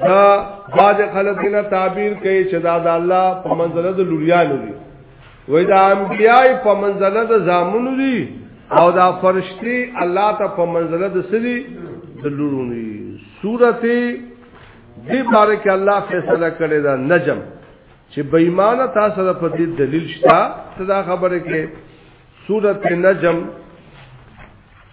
دا باج خلک نه تعبیر کوي چې دا د الله په منزله د لوریانو دي وای دا انبیای په منزله د زامنو دي او دا فرشتي الله ته په منزله د سړي د لورونو دي سورته دې باره کې الله فیصله کړې دا نجم چې بېمانه تاسو د په دې دلیل شته ته دا خبره کې سورته نجم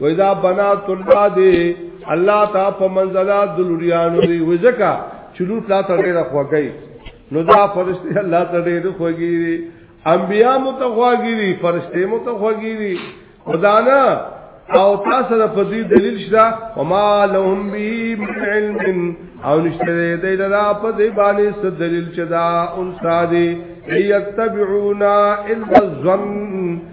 وای دا بنات الله دی الله تا په منزله د لوریانو دی وځکا چې لور پلا ته ډیره خوږی نو دا فرشتي الله ته ډیره خوږی دی انبیا مو ته خوږی دی فرشتي مو ته خوږی دی خدانا او تاسو د فضیل دلیل شته وما لهم به من علم او نشته دی دا په دې باندې څه دلیل چې دا انسان دی یتبعونا الا الظن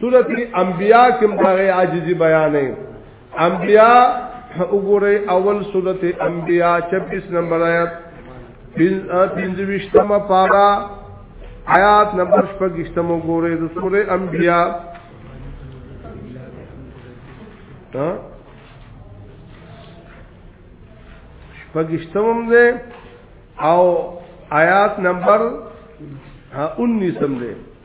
سورت انبیاء کې مغه عاجزي بیانې انبیاء وګوره اول سورت انبیاء 26 نمبر آیات 25مه پارا آیات نمبر 25 وګوره د سورې انبیاء ها پګشتمم دې او آیات نمبر 19 هم دې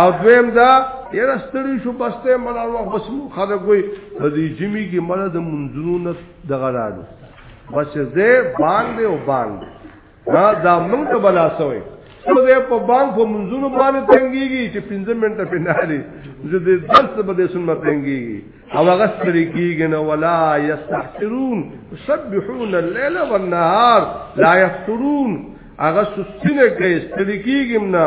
او دویم دا یره ستړي شو بسته ملال وخت بس مو خلک وي د دې جمی کې مړ د منځونو نه دغه راړو بس دې باندې او باندې دا دا موږ ته بلا سوې څو دې په باندې په منځونو باندې تنګيږي چې 15 منټه په نالي زه دې درس به دې سن تنګيږي او هغه ستړي کېږي نه ولا یستحسرون سبحون الليل والنهار لا یفترون هغه سستنه کوي ستړي کېږي نه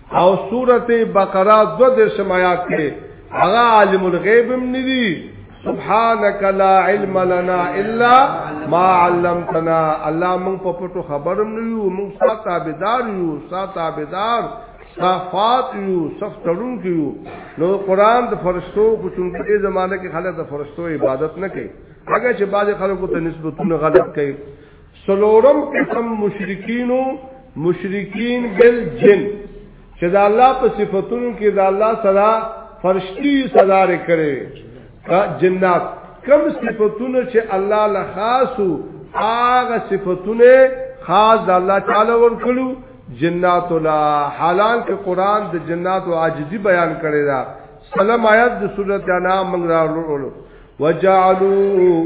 او سورته بقره دو درشم آیات کې هغه عالم الغیب هم ندي سبحانك لا علم لنا الا ما علمتنا الله مون په پټو خبرم نه یو مون ستا تابعدار یو ستا تابعدار صفات یو صف تړون کیو نو قران د فرشتو کو چونکه دې زمانه کې خلک د فرشتو عبادت نه کوي هغه چې بعض خلکو ته نسبتونه غلط کوي سلورم قسم مشرکینو مشرکین بل جن چې دا الله په صفاتونو کې دا الله صدا فرشتي صدار کړي جنات کم صفاتونه چې الله له خاصو هغه صفاتونه خاص د الله تعالی ورکړو جنات لا حالان کې قران د جنات او عاجزي بیان کړي دا سلام آیات د سورته انعام موږ راوړو وجعلوا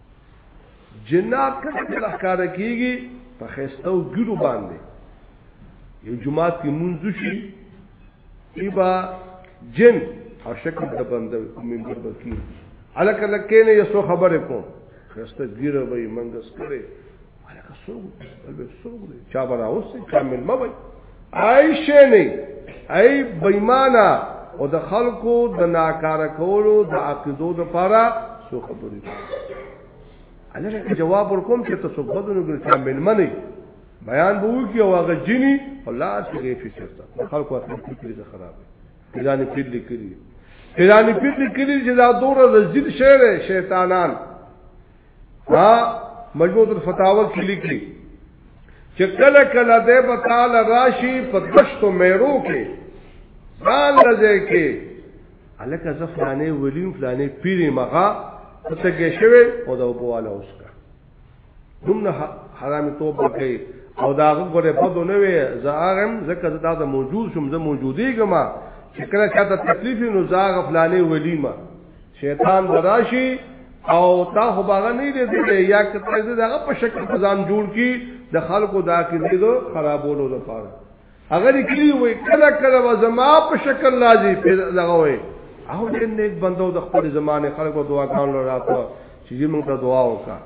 جنات کله کله ښکار کیږي په خستو ګلو باندې یو جمعات کې منځو شي ایبا جن او شکل د بنده منبر بکی الک الک کې نه یو خبره کوم خسته ګیره وي منګس کړي الکه سوق به سوق دی چا برا اوس کامل ما وای عائشه نه ای بېمانه او د خلکو د ناکاره کولو د عقیدو د پاره سو خبرې الکه جواب ورکوم چې تاسو بدونو ګل کامل منی بیان به وکي او هغه جنی الله سره فی چرته خلکو اصل فکر خراب دی پیرانی پیر لیکلی پیرانی پیر لیکلی چې دا دوره د ذل شعر شیطانان ها مجموع الفتاوی کې لیکلي چې کله کله د بتال راشي په دشتو مېرو کې ځان لځه کې الکه زفلانه ولیم فلانه پیری مغا ته کې شوی او دا بواله اوسکا دومره حرام توبه کوي او دا غره په دونه وي زاغم زکه دا موجود شوم زه موجودی ګما چې کله چاته تکلیف نو زاغ فلانه ولیمه شیطان براشي او تا خو باغ نه دی دی یا کته دې دغه په شکل ځان جوړ کی د خلکو دا کې دې دو خرابولو لپاره اگر کلی وې کله کله و زما په شکل لازم دغه وې او دې نیک بندو د خپل زمانه خلکو دعا کول راته چې موږ ته دعا وکړه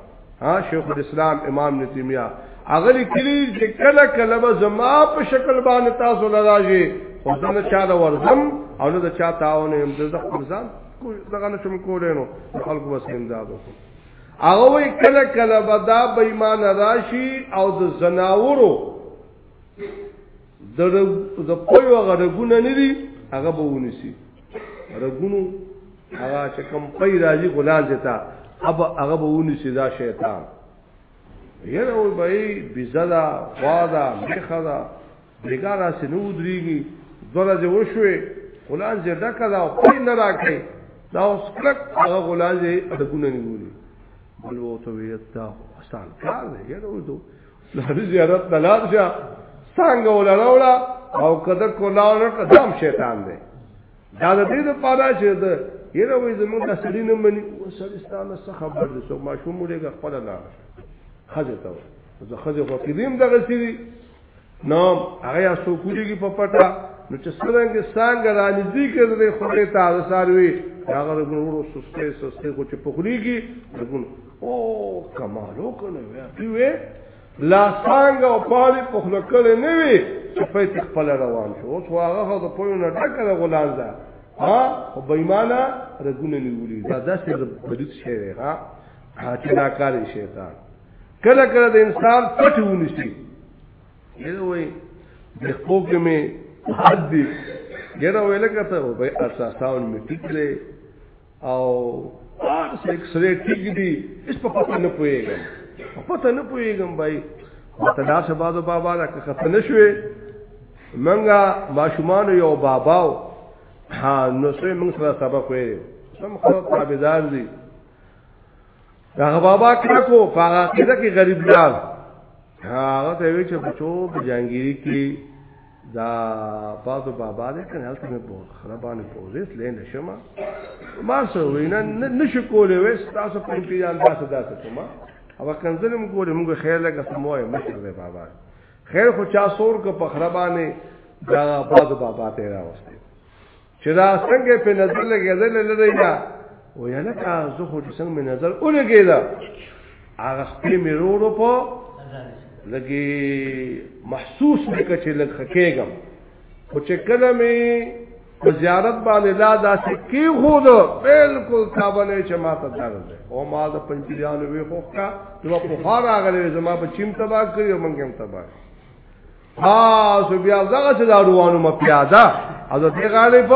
ها شیخ الاسلام امام ابن تیمیه هغه لیکلی چې کله کله به زما په شکل باندې تاسو لراجي خو زه نه چا دا ورزم او نه چا تاونه هم د خپل ځان دغه نشم کولای نو خلکو بس امداد وکړم هغه وی کله کله به دا بېمان راشي او د زناورو د د پویو غرګونه نه دي هغه به ونیسي رګونو هغه چې کم پي راځي غلال دیتا اب هغه به ونی سزا شیطان یره او به بزدا وادا مخدا بیګارا سينو دريږي دغه ځو شوې غلال دې ډکه دا پي نه راکې دا اوس کلک هغه غلال دې ډکونه نیولي بل وو ته ویتا استاد کار دی یره ورته لاري زیارت ته لاړ شه څنګه ولراوړه او کده کولاو نه قدم شیطان دی دا د دې لپاره چې د یره وې زموږ د سړی نه مني او سړستانه څه خبر دي سو ماشوم مړېږي خپل نه خځه ته زه خځه خو کېدیم دغه سری نو هغه سو کوجیږي په پټه نو چې څنګه څنګه را نږدې کړې خو ته تاسو سره وي هغه ورو سسته سسته کو چې پخليږي او کمال وکړو بیا پیوې لا څنګه او پالي په خپل کله نه وي چې په خپل روان شو اوس هغه د پویو نه ډکه د غلان ده ها او بېمانه رګونه نیولي دا داسې د بلوت شي ها چې ناکاري شیطان کله کله د انسان پټ ونیسي یله وای د خوګ می حد دی ګره ویل کته وای اساساون می ټیکلې او ار سیک سره ټیګ دی اس په پته نه پويګم پته نه پويګم بای ماته دا سبا د بابا دا کته نه شوې منګه ماشومان یو باباو ها نو سره موږ سره سبق وې سم خو تابعدار دي دا بابا کړه کو پاګه کړه کې غریب لال هغه ته وی چې بچو په جانګيري کې دا بادو بابا دې کنه هلته مې په خرابانه پوزیس لینډ شمه ما سو وینا نشو کولې وې تاسو په پیران تاسو داسې کومه او کنځلم ګورې موږ خیر لګه سموي مشر دې بابا خیر خو چا سور کو په خرابانه دا بادو بابا ته راوستي چې دا څنګه په نظر لګېدل لري دا و یا نه کا زه خو څنګه مې نظر ولګېدا هغه خپل مې ورو په لګي محسوس وکړ چې لګ خکېګم خو چې کله مې په زیارت باندې لا داسې کی خو دا بالکل تابلې چې ما ته درد او ما د پنځیانو وی خوخه نو په خار راغلې زما په چیم تباہ کړی او منګم تباہ ها سو بیا زغه چې دا روانو م پیاده حضرت غالب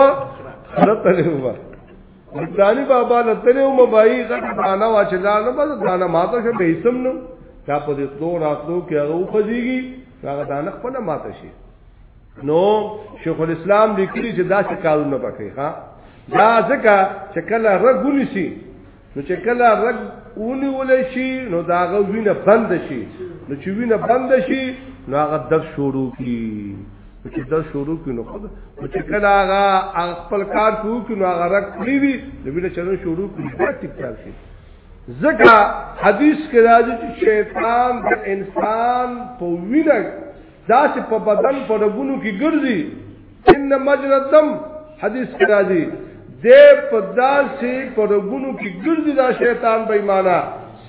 رتلې و مدانی بابا لتلې و مبای غټ دانا وا چې دا نه بس دانا ماته شه به اسم نو چا په دې تلو راتلو کې هغه وخځيږي هغه دانا خپل ماته شي نو شیخ الاسلام لیکلی چې دا څه کارونه پکې ښا دا ځکه چې کله رګونی شي نو چې کله رګ ونیول شي نو داغه وینه بند شي نو چې وینه بند شي نو هغه درد شروع کی چې درد شروع کی نو خود نو چې کله هغه خپل کار کوي کی نو هغه رګ پریوي نو وینه چلو شروع کی بیا ټیک ټاک شي ځکه حدیث کې راځي چې شیطان د انسان په وینه دا چې په بدن په رګونو کې ګرځي ان مجرى الدم حدیث کې راځي د په داسې په رګونو کې ګرځي دا شیطان بې معنا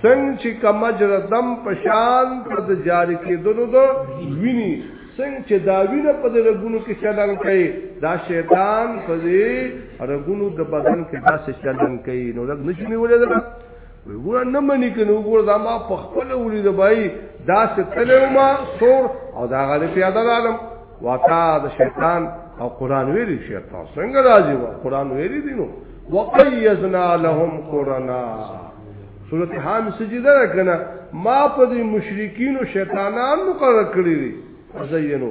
څنګه چې کمجر دم پشان پر د جاری کېدلو دو ویني څنګه چې دا وینه په د رګونو کې چلن کوي دا شیطان په دې رګونو د بدن کې داسې چلن کوي نو رګ نشي نیولې وګوره نه منی کنه وګوره دا ما په خپل ولي د بای دا ستلو ما سور او دا غلې پیاده عالم واتا د شیطان او قران ویلي شیطان څنګه راځي و قران ویلي دي نو وقيزنا لهم قرنا سورت حام سجده کنه ما په دې مشرکین او شیطانان مقرر کړی دي زینو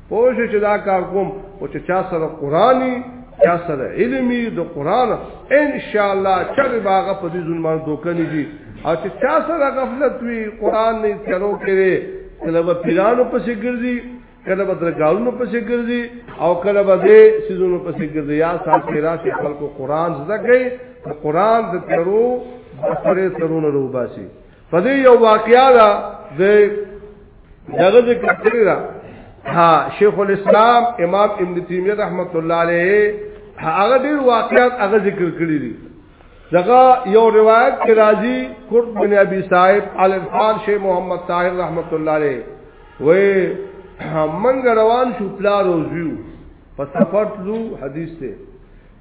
پوه شو چې دا کار کوم او چې چا سره قرآني چا سره علمي د قرآن ان شاء الله چې باغه په دې ظلمان دوکني دي او چې چا سره غفلت وي قرآن نه چلو کړي کله به پیرانو پسې ګرځي کله به درګاونو پسې ګرځي او کله به دې سيزونو پسې ګرځي یا سات کې راشي خلکو قرآن زده کوي قرآن د ترو بسره ترونه روباسي په دې یو واقعیا ده د دغه ذکر کړی دا ها شیخ الاسلام امام ابن تیمیه رحمت الله علیه هغه ډیر واقعیات هغه ذکر کړی دي دغه یو روایت کې راځي قرب بن ابي صاحب الفان شیخ محمد طاهر رحمت الله علیه وې منګ روان شو پلا روزیو په سفر تلو حدیث ته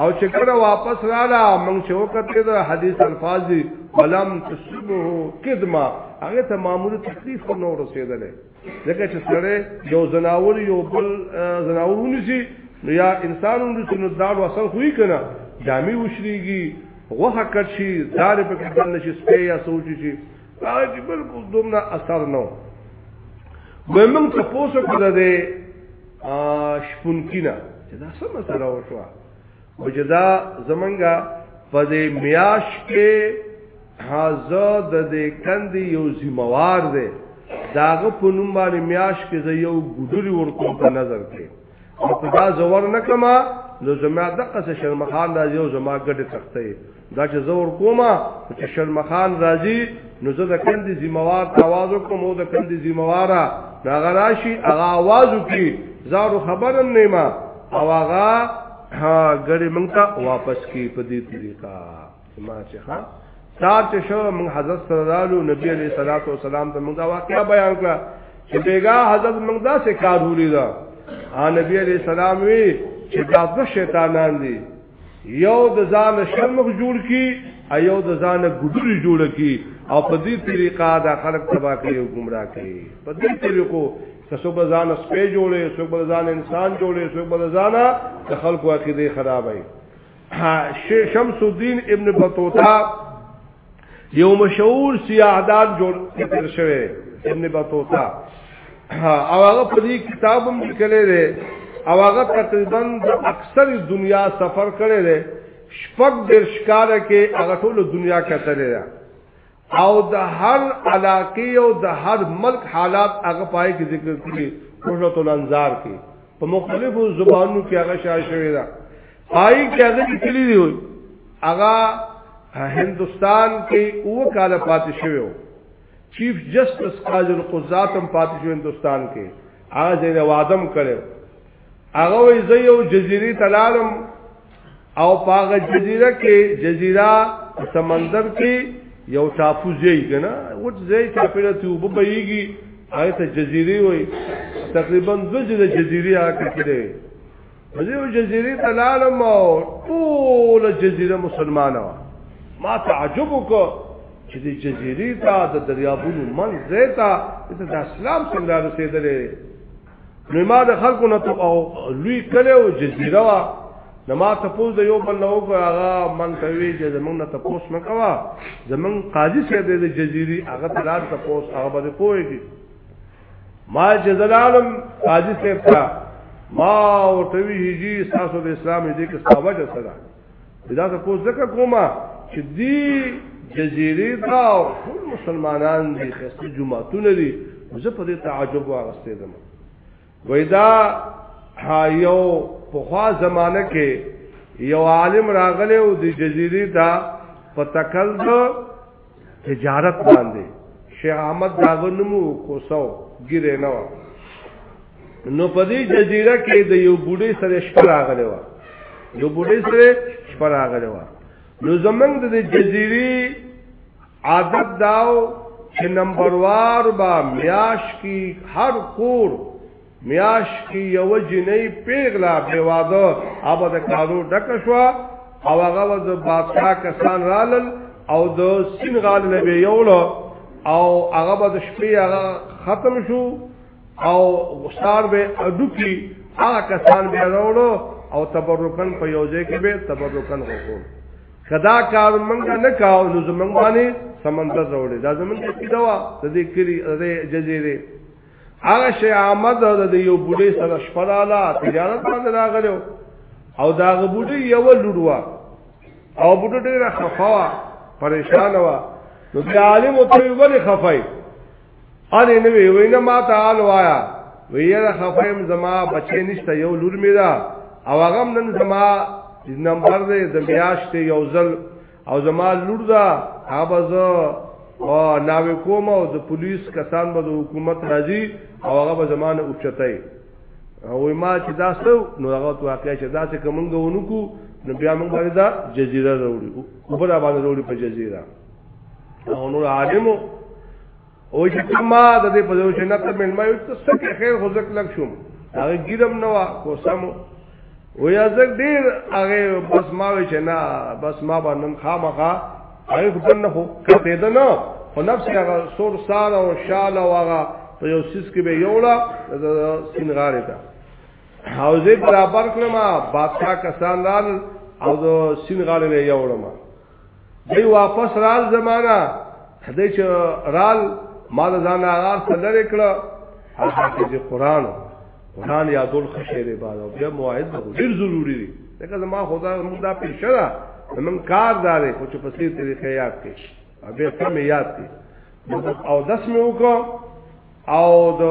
او چې کله واپس رااله مونږ چې وکړې دا حدیث الفاظ دي ولم تسبه قدما هغه ته معمول تکلیف هم نور رسیدلې ځکه چې سره یو زناور یو بل زناور ونیسي نو یا انسان ونیسي نو دا وصل خوې کنه جامې وشريږي غوخه کټ شي دار په کې بل نشي سپي یا سوچ شي هغه چې بالکل دومره اثر نه وي ګومم ته پوسو کړه دې شپونکینا چې دا سم مسله وشوه او چې دا زمنګا په دې میاش کې حاضر د دې کند یو ذمہوار دی داغه په نوم باندې میاش کې زه یو ګډوري ورکوم په نظر کې او دا زور نه کما نو زما دغه شرمخان دا یو زما ګډه تخته دا چې زور کومه چې شرمخان راځي نو زه د کندې ذمہوار आवाज کوم او د کندې ذمہوارا دا غراشي هغه आवाज کی زارو خبرم نه ما او هغه غړي مونږ ته واپس کی په دې طریقه ما چې ها سار چې شو مونږ حضرت صلی الله علیه نبی علیہ الصلوۃ والسلام ته مونږ واقعا بیان کړ چې بیګا حضرت مونږ دا څه کار ولیدا ا نبی علیہ السلام وی چې دا دو شیطانان دي یو د ځان شرمخ جوړ کی او یو د ځان ګډوري جوړ کی او په دې طریقه دا خلق تبا کوي او گمراه کوي په دې طریقو که څوک ځان سپې جوړي څوک ځان انسان جوړي څوک ځان د خلکو عقیده خرابای شمس الدین ابن بطوطه یو مشهور سیاحدان جوړ کړی شوی ابن بطوطه او هغه په دې کتاب هم لیکلی دی او هغه تقریبا د اکثر دنیا سفر کړی دی شپږ ډیر شکاره کې هغه ټول دنیا کتلی دی او د هر علاقې او د هر ملک حالات هغه پای کې ذکر کړی کوشت الانظار کې په مختلفو زبانو کې هغه شا شوی دا پای کې هغه لیکلي دی هغه هندستان کې او کال پاتې شوی و چیف جسټس قاض القضات هم پاتې شو هندستان کې هغه د وادم کړو هغه وی زه یو جزيري تلالم او پاغه جزیره کې جزیره سمندر کې یو ټاپو ځای کنه وټ ځای چې په لته وب بهيږي هغه ته جزيره وي تقریبا د جزيره هغه کې ده مزه جزيره تلالم او ټول جزيره مسلمانه وا ما تعجب وکړ چې د جزيره ته د دریابونو منځ ته د اسلام څنګه رسیدلې نو ما د خلکو نه ته او لوی کله او جزیره وا نو ما ته پوز د یو بل نو کو هغه من ته وی چې زمنګ نه ته پوس نه کوا زمنګ قاضي سره د جزيري هغه تلار ته پوس هغه به پويږي ما جزلالم قاضي سره ما او ته وی جی تاسو د اسلام دې کې ثابت سره دا ته پوز ځکه کومه چې دی جزیره دا ټول مسلمانان دي خسته جمعهتونه دي زه په دې تعجب واغستې دم وای دا یو په خوا زمانہ کې یو عالم راغلی او د جزیره دا په تکل تجارت باندې شیخ احمد داغه نومو کوسو ګیره نه و نو په دې جزیره کې د یو بوډۍ سره شپه راغلی و یو بوډۍ سره شپه راغلی و نو زمنګ د جزیری عادت داو چې نمبروار با میاش کی هر کور میاش کی یو جنې پیغلا په واده اوبه د کارو ډک شو او هغه د بادشاہ کسان رالل او د سین غال نه به یو له او هغه به د شپې هغه ختم شو او غسار به ادو کی هغه کسان به راوړو او تبرکن په یو ځای کې به تبرکن وکړو کدا کار منګ نه کاو نو زمنګ باندې سمندر راوړي دا زمنګ کې دوا د دې کلی د جزیره هغه شي آمد د یو بوډۍ سره شپراله تجارت باندې راغلو او دا غبوډي یو لډوا او بوډۍ ډیره خفاوه پریشان و نو بیا عالم او ته ولې خفای ان نه وی وینا ما تعال وایا ویره خفایم زما بچی نشته یو لور میرا او هغه نن زما نمبر دې د میاشتې یو ځل او زما لور دا هغه زه او ناوې کوم او د پولیس کسان به د حکومت راځي او هغه به زمانه اوچتای او ما چې دا سو نو هغه واقعي چې دا څه کومنګ ونکو نو بیا موږ باندې دا جزیره وروړي او په دا باندې وروړي په جزیره او نور عالمو او چې ما د دې په ځو چې نه ته مل ما یو څه کې خیر خو زک لګ شوم هغه ګیرم نو کو سم و یا زک ډیر هغه بس ما وی چې نه بس ما باندې خامخا هغه خو نه خو کته ده نه خو نفس هغه سور سار او شال او هغه په یو سیس کې به یوړه سینغاره ده او زه برابر کړم بادشاہ کسان رال او سینغاره نه یوړم دی واپس رال زمانہ دی چې رال ما د ځان هغه سره کړه هغه چې قران قران یادول خشه دی باندې بیا موعد ډیر ضروری دی ځکه زما خدا موږ دا پیښه ده نن کار دارې خو چې په سي طریقې یاد کې ابه سم یاد کې او داس مې وکړه او د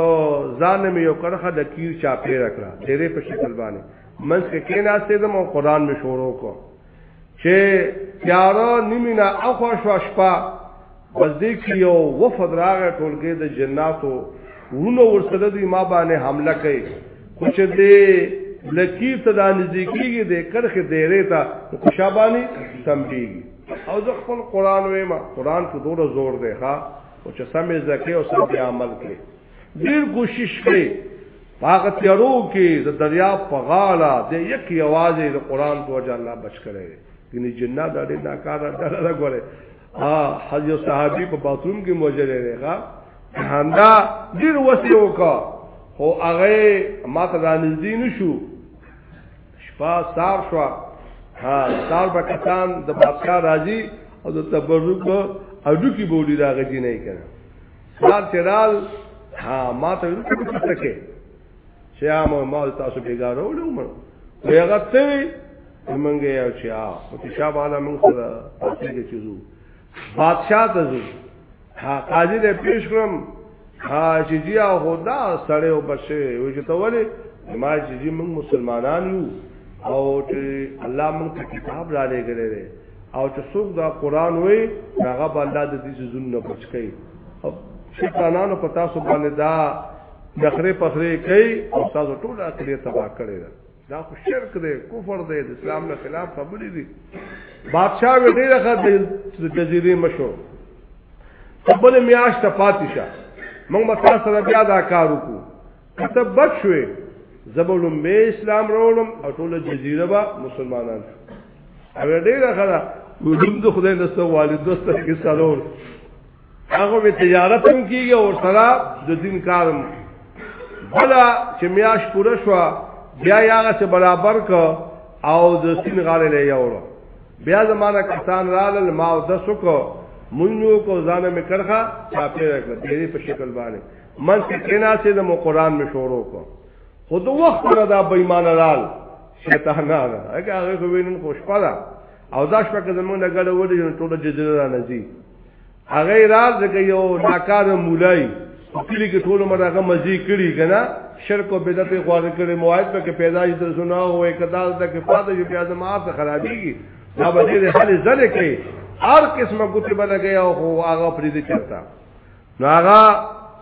ځان مې یو کرخه د کیو چا پیرا کړه ډېرې په شکل باندې منځ کې کېناسته زمو قران مې شروع وکړه چې تیارا نیمینا اخوا شوا شپا بزدی کی یو وفد راغ ټولګې د جناتو ورونو ورسره دی ما باندې حمله کوي خو چې دې لکی ته د نزدیکیږي د کرخه دیرې ته خوشابانی سمبیږي او زه خپل قران وایم قران کې دوره زور دی ښا او چې سمې زکه او سمې عمل کوي ډیر کوشش کوي پاغه تیارو کې د دریا په غاړه د یک یوازې د قران په وجه الله بچ کړي ګنې جنات د دې ناکاره ډله راغوري ا حضرت صحابي په باثروم کې موجه لري ښا همدا ډیر وسی وکا خو هغه ما ته رانځي نشو شپه سار شو ها سار په کسان د بادشاہ راځي او د تبرک او دکی بولی راغی نه کړه سلام تیرال ها ما ته ویل څه کې چې ما ما تاسو بیګاره ولوم نو هغه ته وی منګه یو چې ها او چې شاه بالا موږ سره پاتې کې چوزو بادشاہ ته زو ها قاضي دې پیش کړم ها چې جی هغه دا سړی او بشه وي چې ته ولې ما چې موږ مسلمانان یو او چې الله موږ ته کتاب را لګره او چې څوک دا قران وې هغه به الله د دې ځون نه بچ کړي او شیطانانو په تاسو باندې دا دخره پخره کوي او تاسو ټول عقیده تباہ کړي دا خو شرک دی کفر دی د اسلام نه خلاف خبرې دي بادشاہ وې ډېر ښه د جزیرې مشو قبل میاش ته پاتې شه موږ به تاسو سره بیا دا کار وکړو ته بچ شوې زبولم به اسلام راولم او ټول جزیره به مسلمانان او ډیر خلا ولوم د خدای نه سو والد دوست کې سلام هغه به تجارت هم کیږي او سره د دین کارم بلا چې میاش پوره شو بیا یاغه څه برابر ک او د سین غاله لې یاوړو بیا زمانہ کسان رال ما او د سکو مونږ کو ځانه مې کرخه چاپې راکړه تیری په شکل باندې من کې کینا سي د قرآن می شروع کو خود وخت نه دا بېمان لال شیطان نه هغه هغه وینن خوش پاله او دا شپه کې زمونږ نه ګډه وډه جن ټوله جزیره را نزي هغه راز کې یو ناکار مولای کلی کې ټول مر هغه مزي کړی کنه شرک او بدعت غوړ کړي موعد په کې پیدا شي تر سنا او اقدال تک فاده یو پیاز ما ته خرابيږي دا به دې حل زله کې هر قسمه کوتبه لګیا او هغه پرې دې چلتا نو هغه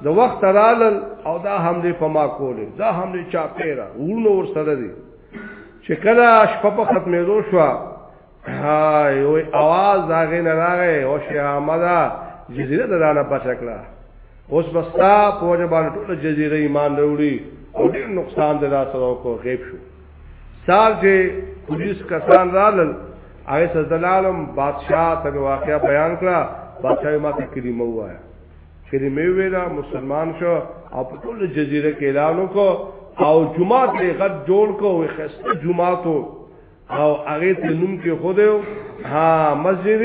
د وخت رالل او دا حمله په ما کولې دا حمله چا پیرا ورونو ور سره دي چې کله شپه په ختمېدو شو هاي وي आवाज داغه نه راغی او شه احمدا جزیره درانه بچکړه اوس بستا په وجه باندې ټول جزیره ایمان وروړي او ډېر نقصان د لاس ورکو غیب شو سار چې پولیس کسان رالل هغه سزدلالم بادشاہ ته واقعا بیان کړه بادشاہ ما ته کلمه وایا کلمه ویلا مسلمان شو او په ټول جزیره کې اعلان وکړ او جمعه ته غد جوړ کو وي خسته جمعه تو او هغه ته نوم کې خو دیو ها مسجد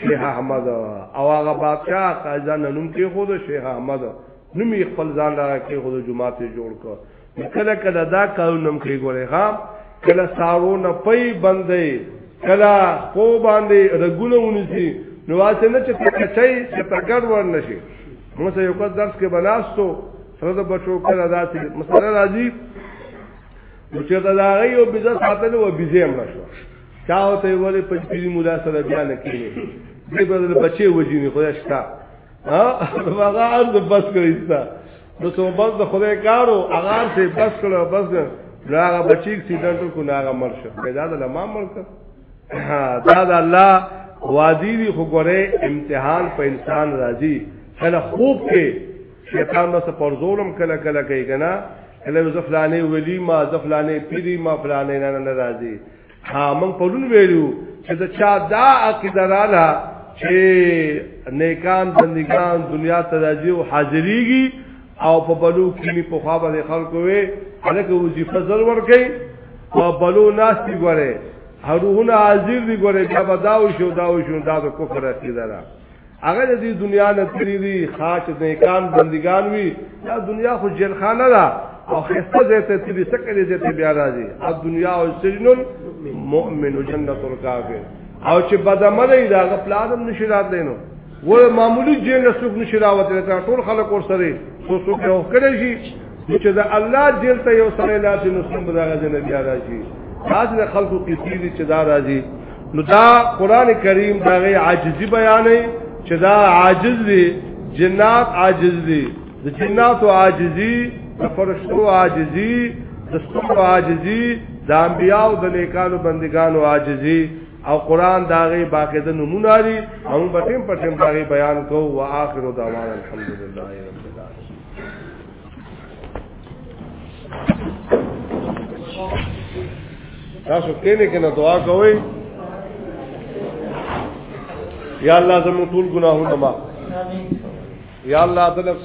شیخ احمد او هغه بادشاہ قاضی نوم کې خو دو شیخ احمد نوم یې خپل ځان را کې خود جمعات یې جوړ کړ کله کله دا کارو نم کې ګورې ها کله سارو نه پي بندې کله خو باندې رګونه ونسي نو واسه نه چې تکچای چې تګړ ور نشي موږ یو کس درس کې بناستو سره د بچو کله داسې مسله راځي نو چې دا هغه یو بيزه ساتل او بيزه هم نشو چا ته ولې پنځپيري مولا سره بیا نه کېږي دې بدل بچي وځي نه خدای شته ها هغه ارز بس کړیستا نو څو بس د خدای کارو هغه څه بس کړو بس دا هغه بچی اکسیډنټ کو نه هغه مر شو پیدا د لمام مر کړ دا د الله وادي وی خو ګره امتحان په انسان راځي کله خوب کې شیطان نو پر ظلم کله کله کوي کنه کله زفلانه ولی ما زفلانه پیری ما فلانه نه ناراضي ها موږ پرون ویلو چې دا چا دا عقیده رااله چې نیکان بندگان دنیا ته راځي او حاضرېږي او په بلو کې می په خوا باندې خلکو وي هلکه وظیفه زر ور کوي او بلو ناس دی ګوره هروهونه حاضر دی ګوره بیا به دا وشو دا وشو دا د کفر عقیده ده هغه د دې دنیا نه تری دي خاص نیکان بندگان وي دا دنیا خو جنخانه ده او خسته دې ته تری سکه دې ته بیا راځي او دنیا او سجن المؤمن او جنت الکافر او چې بدعمل دی دا غپلادم نشی راتلی نو و معمولی جن سوق نشی راوته ټول خلک ور سره سو سو کې وکړي شي چې د الله جل ته یو سره لاس مسلم بداغه جن بیا راځي خاص د خلقو کسی دي چې دا راځي نو دا قران کریم دا غي عاجزي بیانې چې دا عاجز دي جنات عاجز دي د جناتو عاجزي د فرشتو عاجزي د ستورو عاجزي د انبیاو د نیکانو بندگانو عاجزي او قران داغه باقی د نمونه لري هم بټیم پټیم داغه بیان کو او اخر دعوانا الحمدلله رب العالمین تاسو کینه کنه دعا کوئ یا الله زموږ ټول ګناهونه معاف یا الله د نفس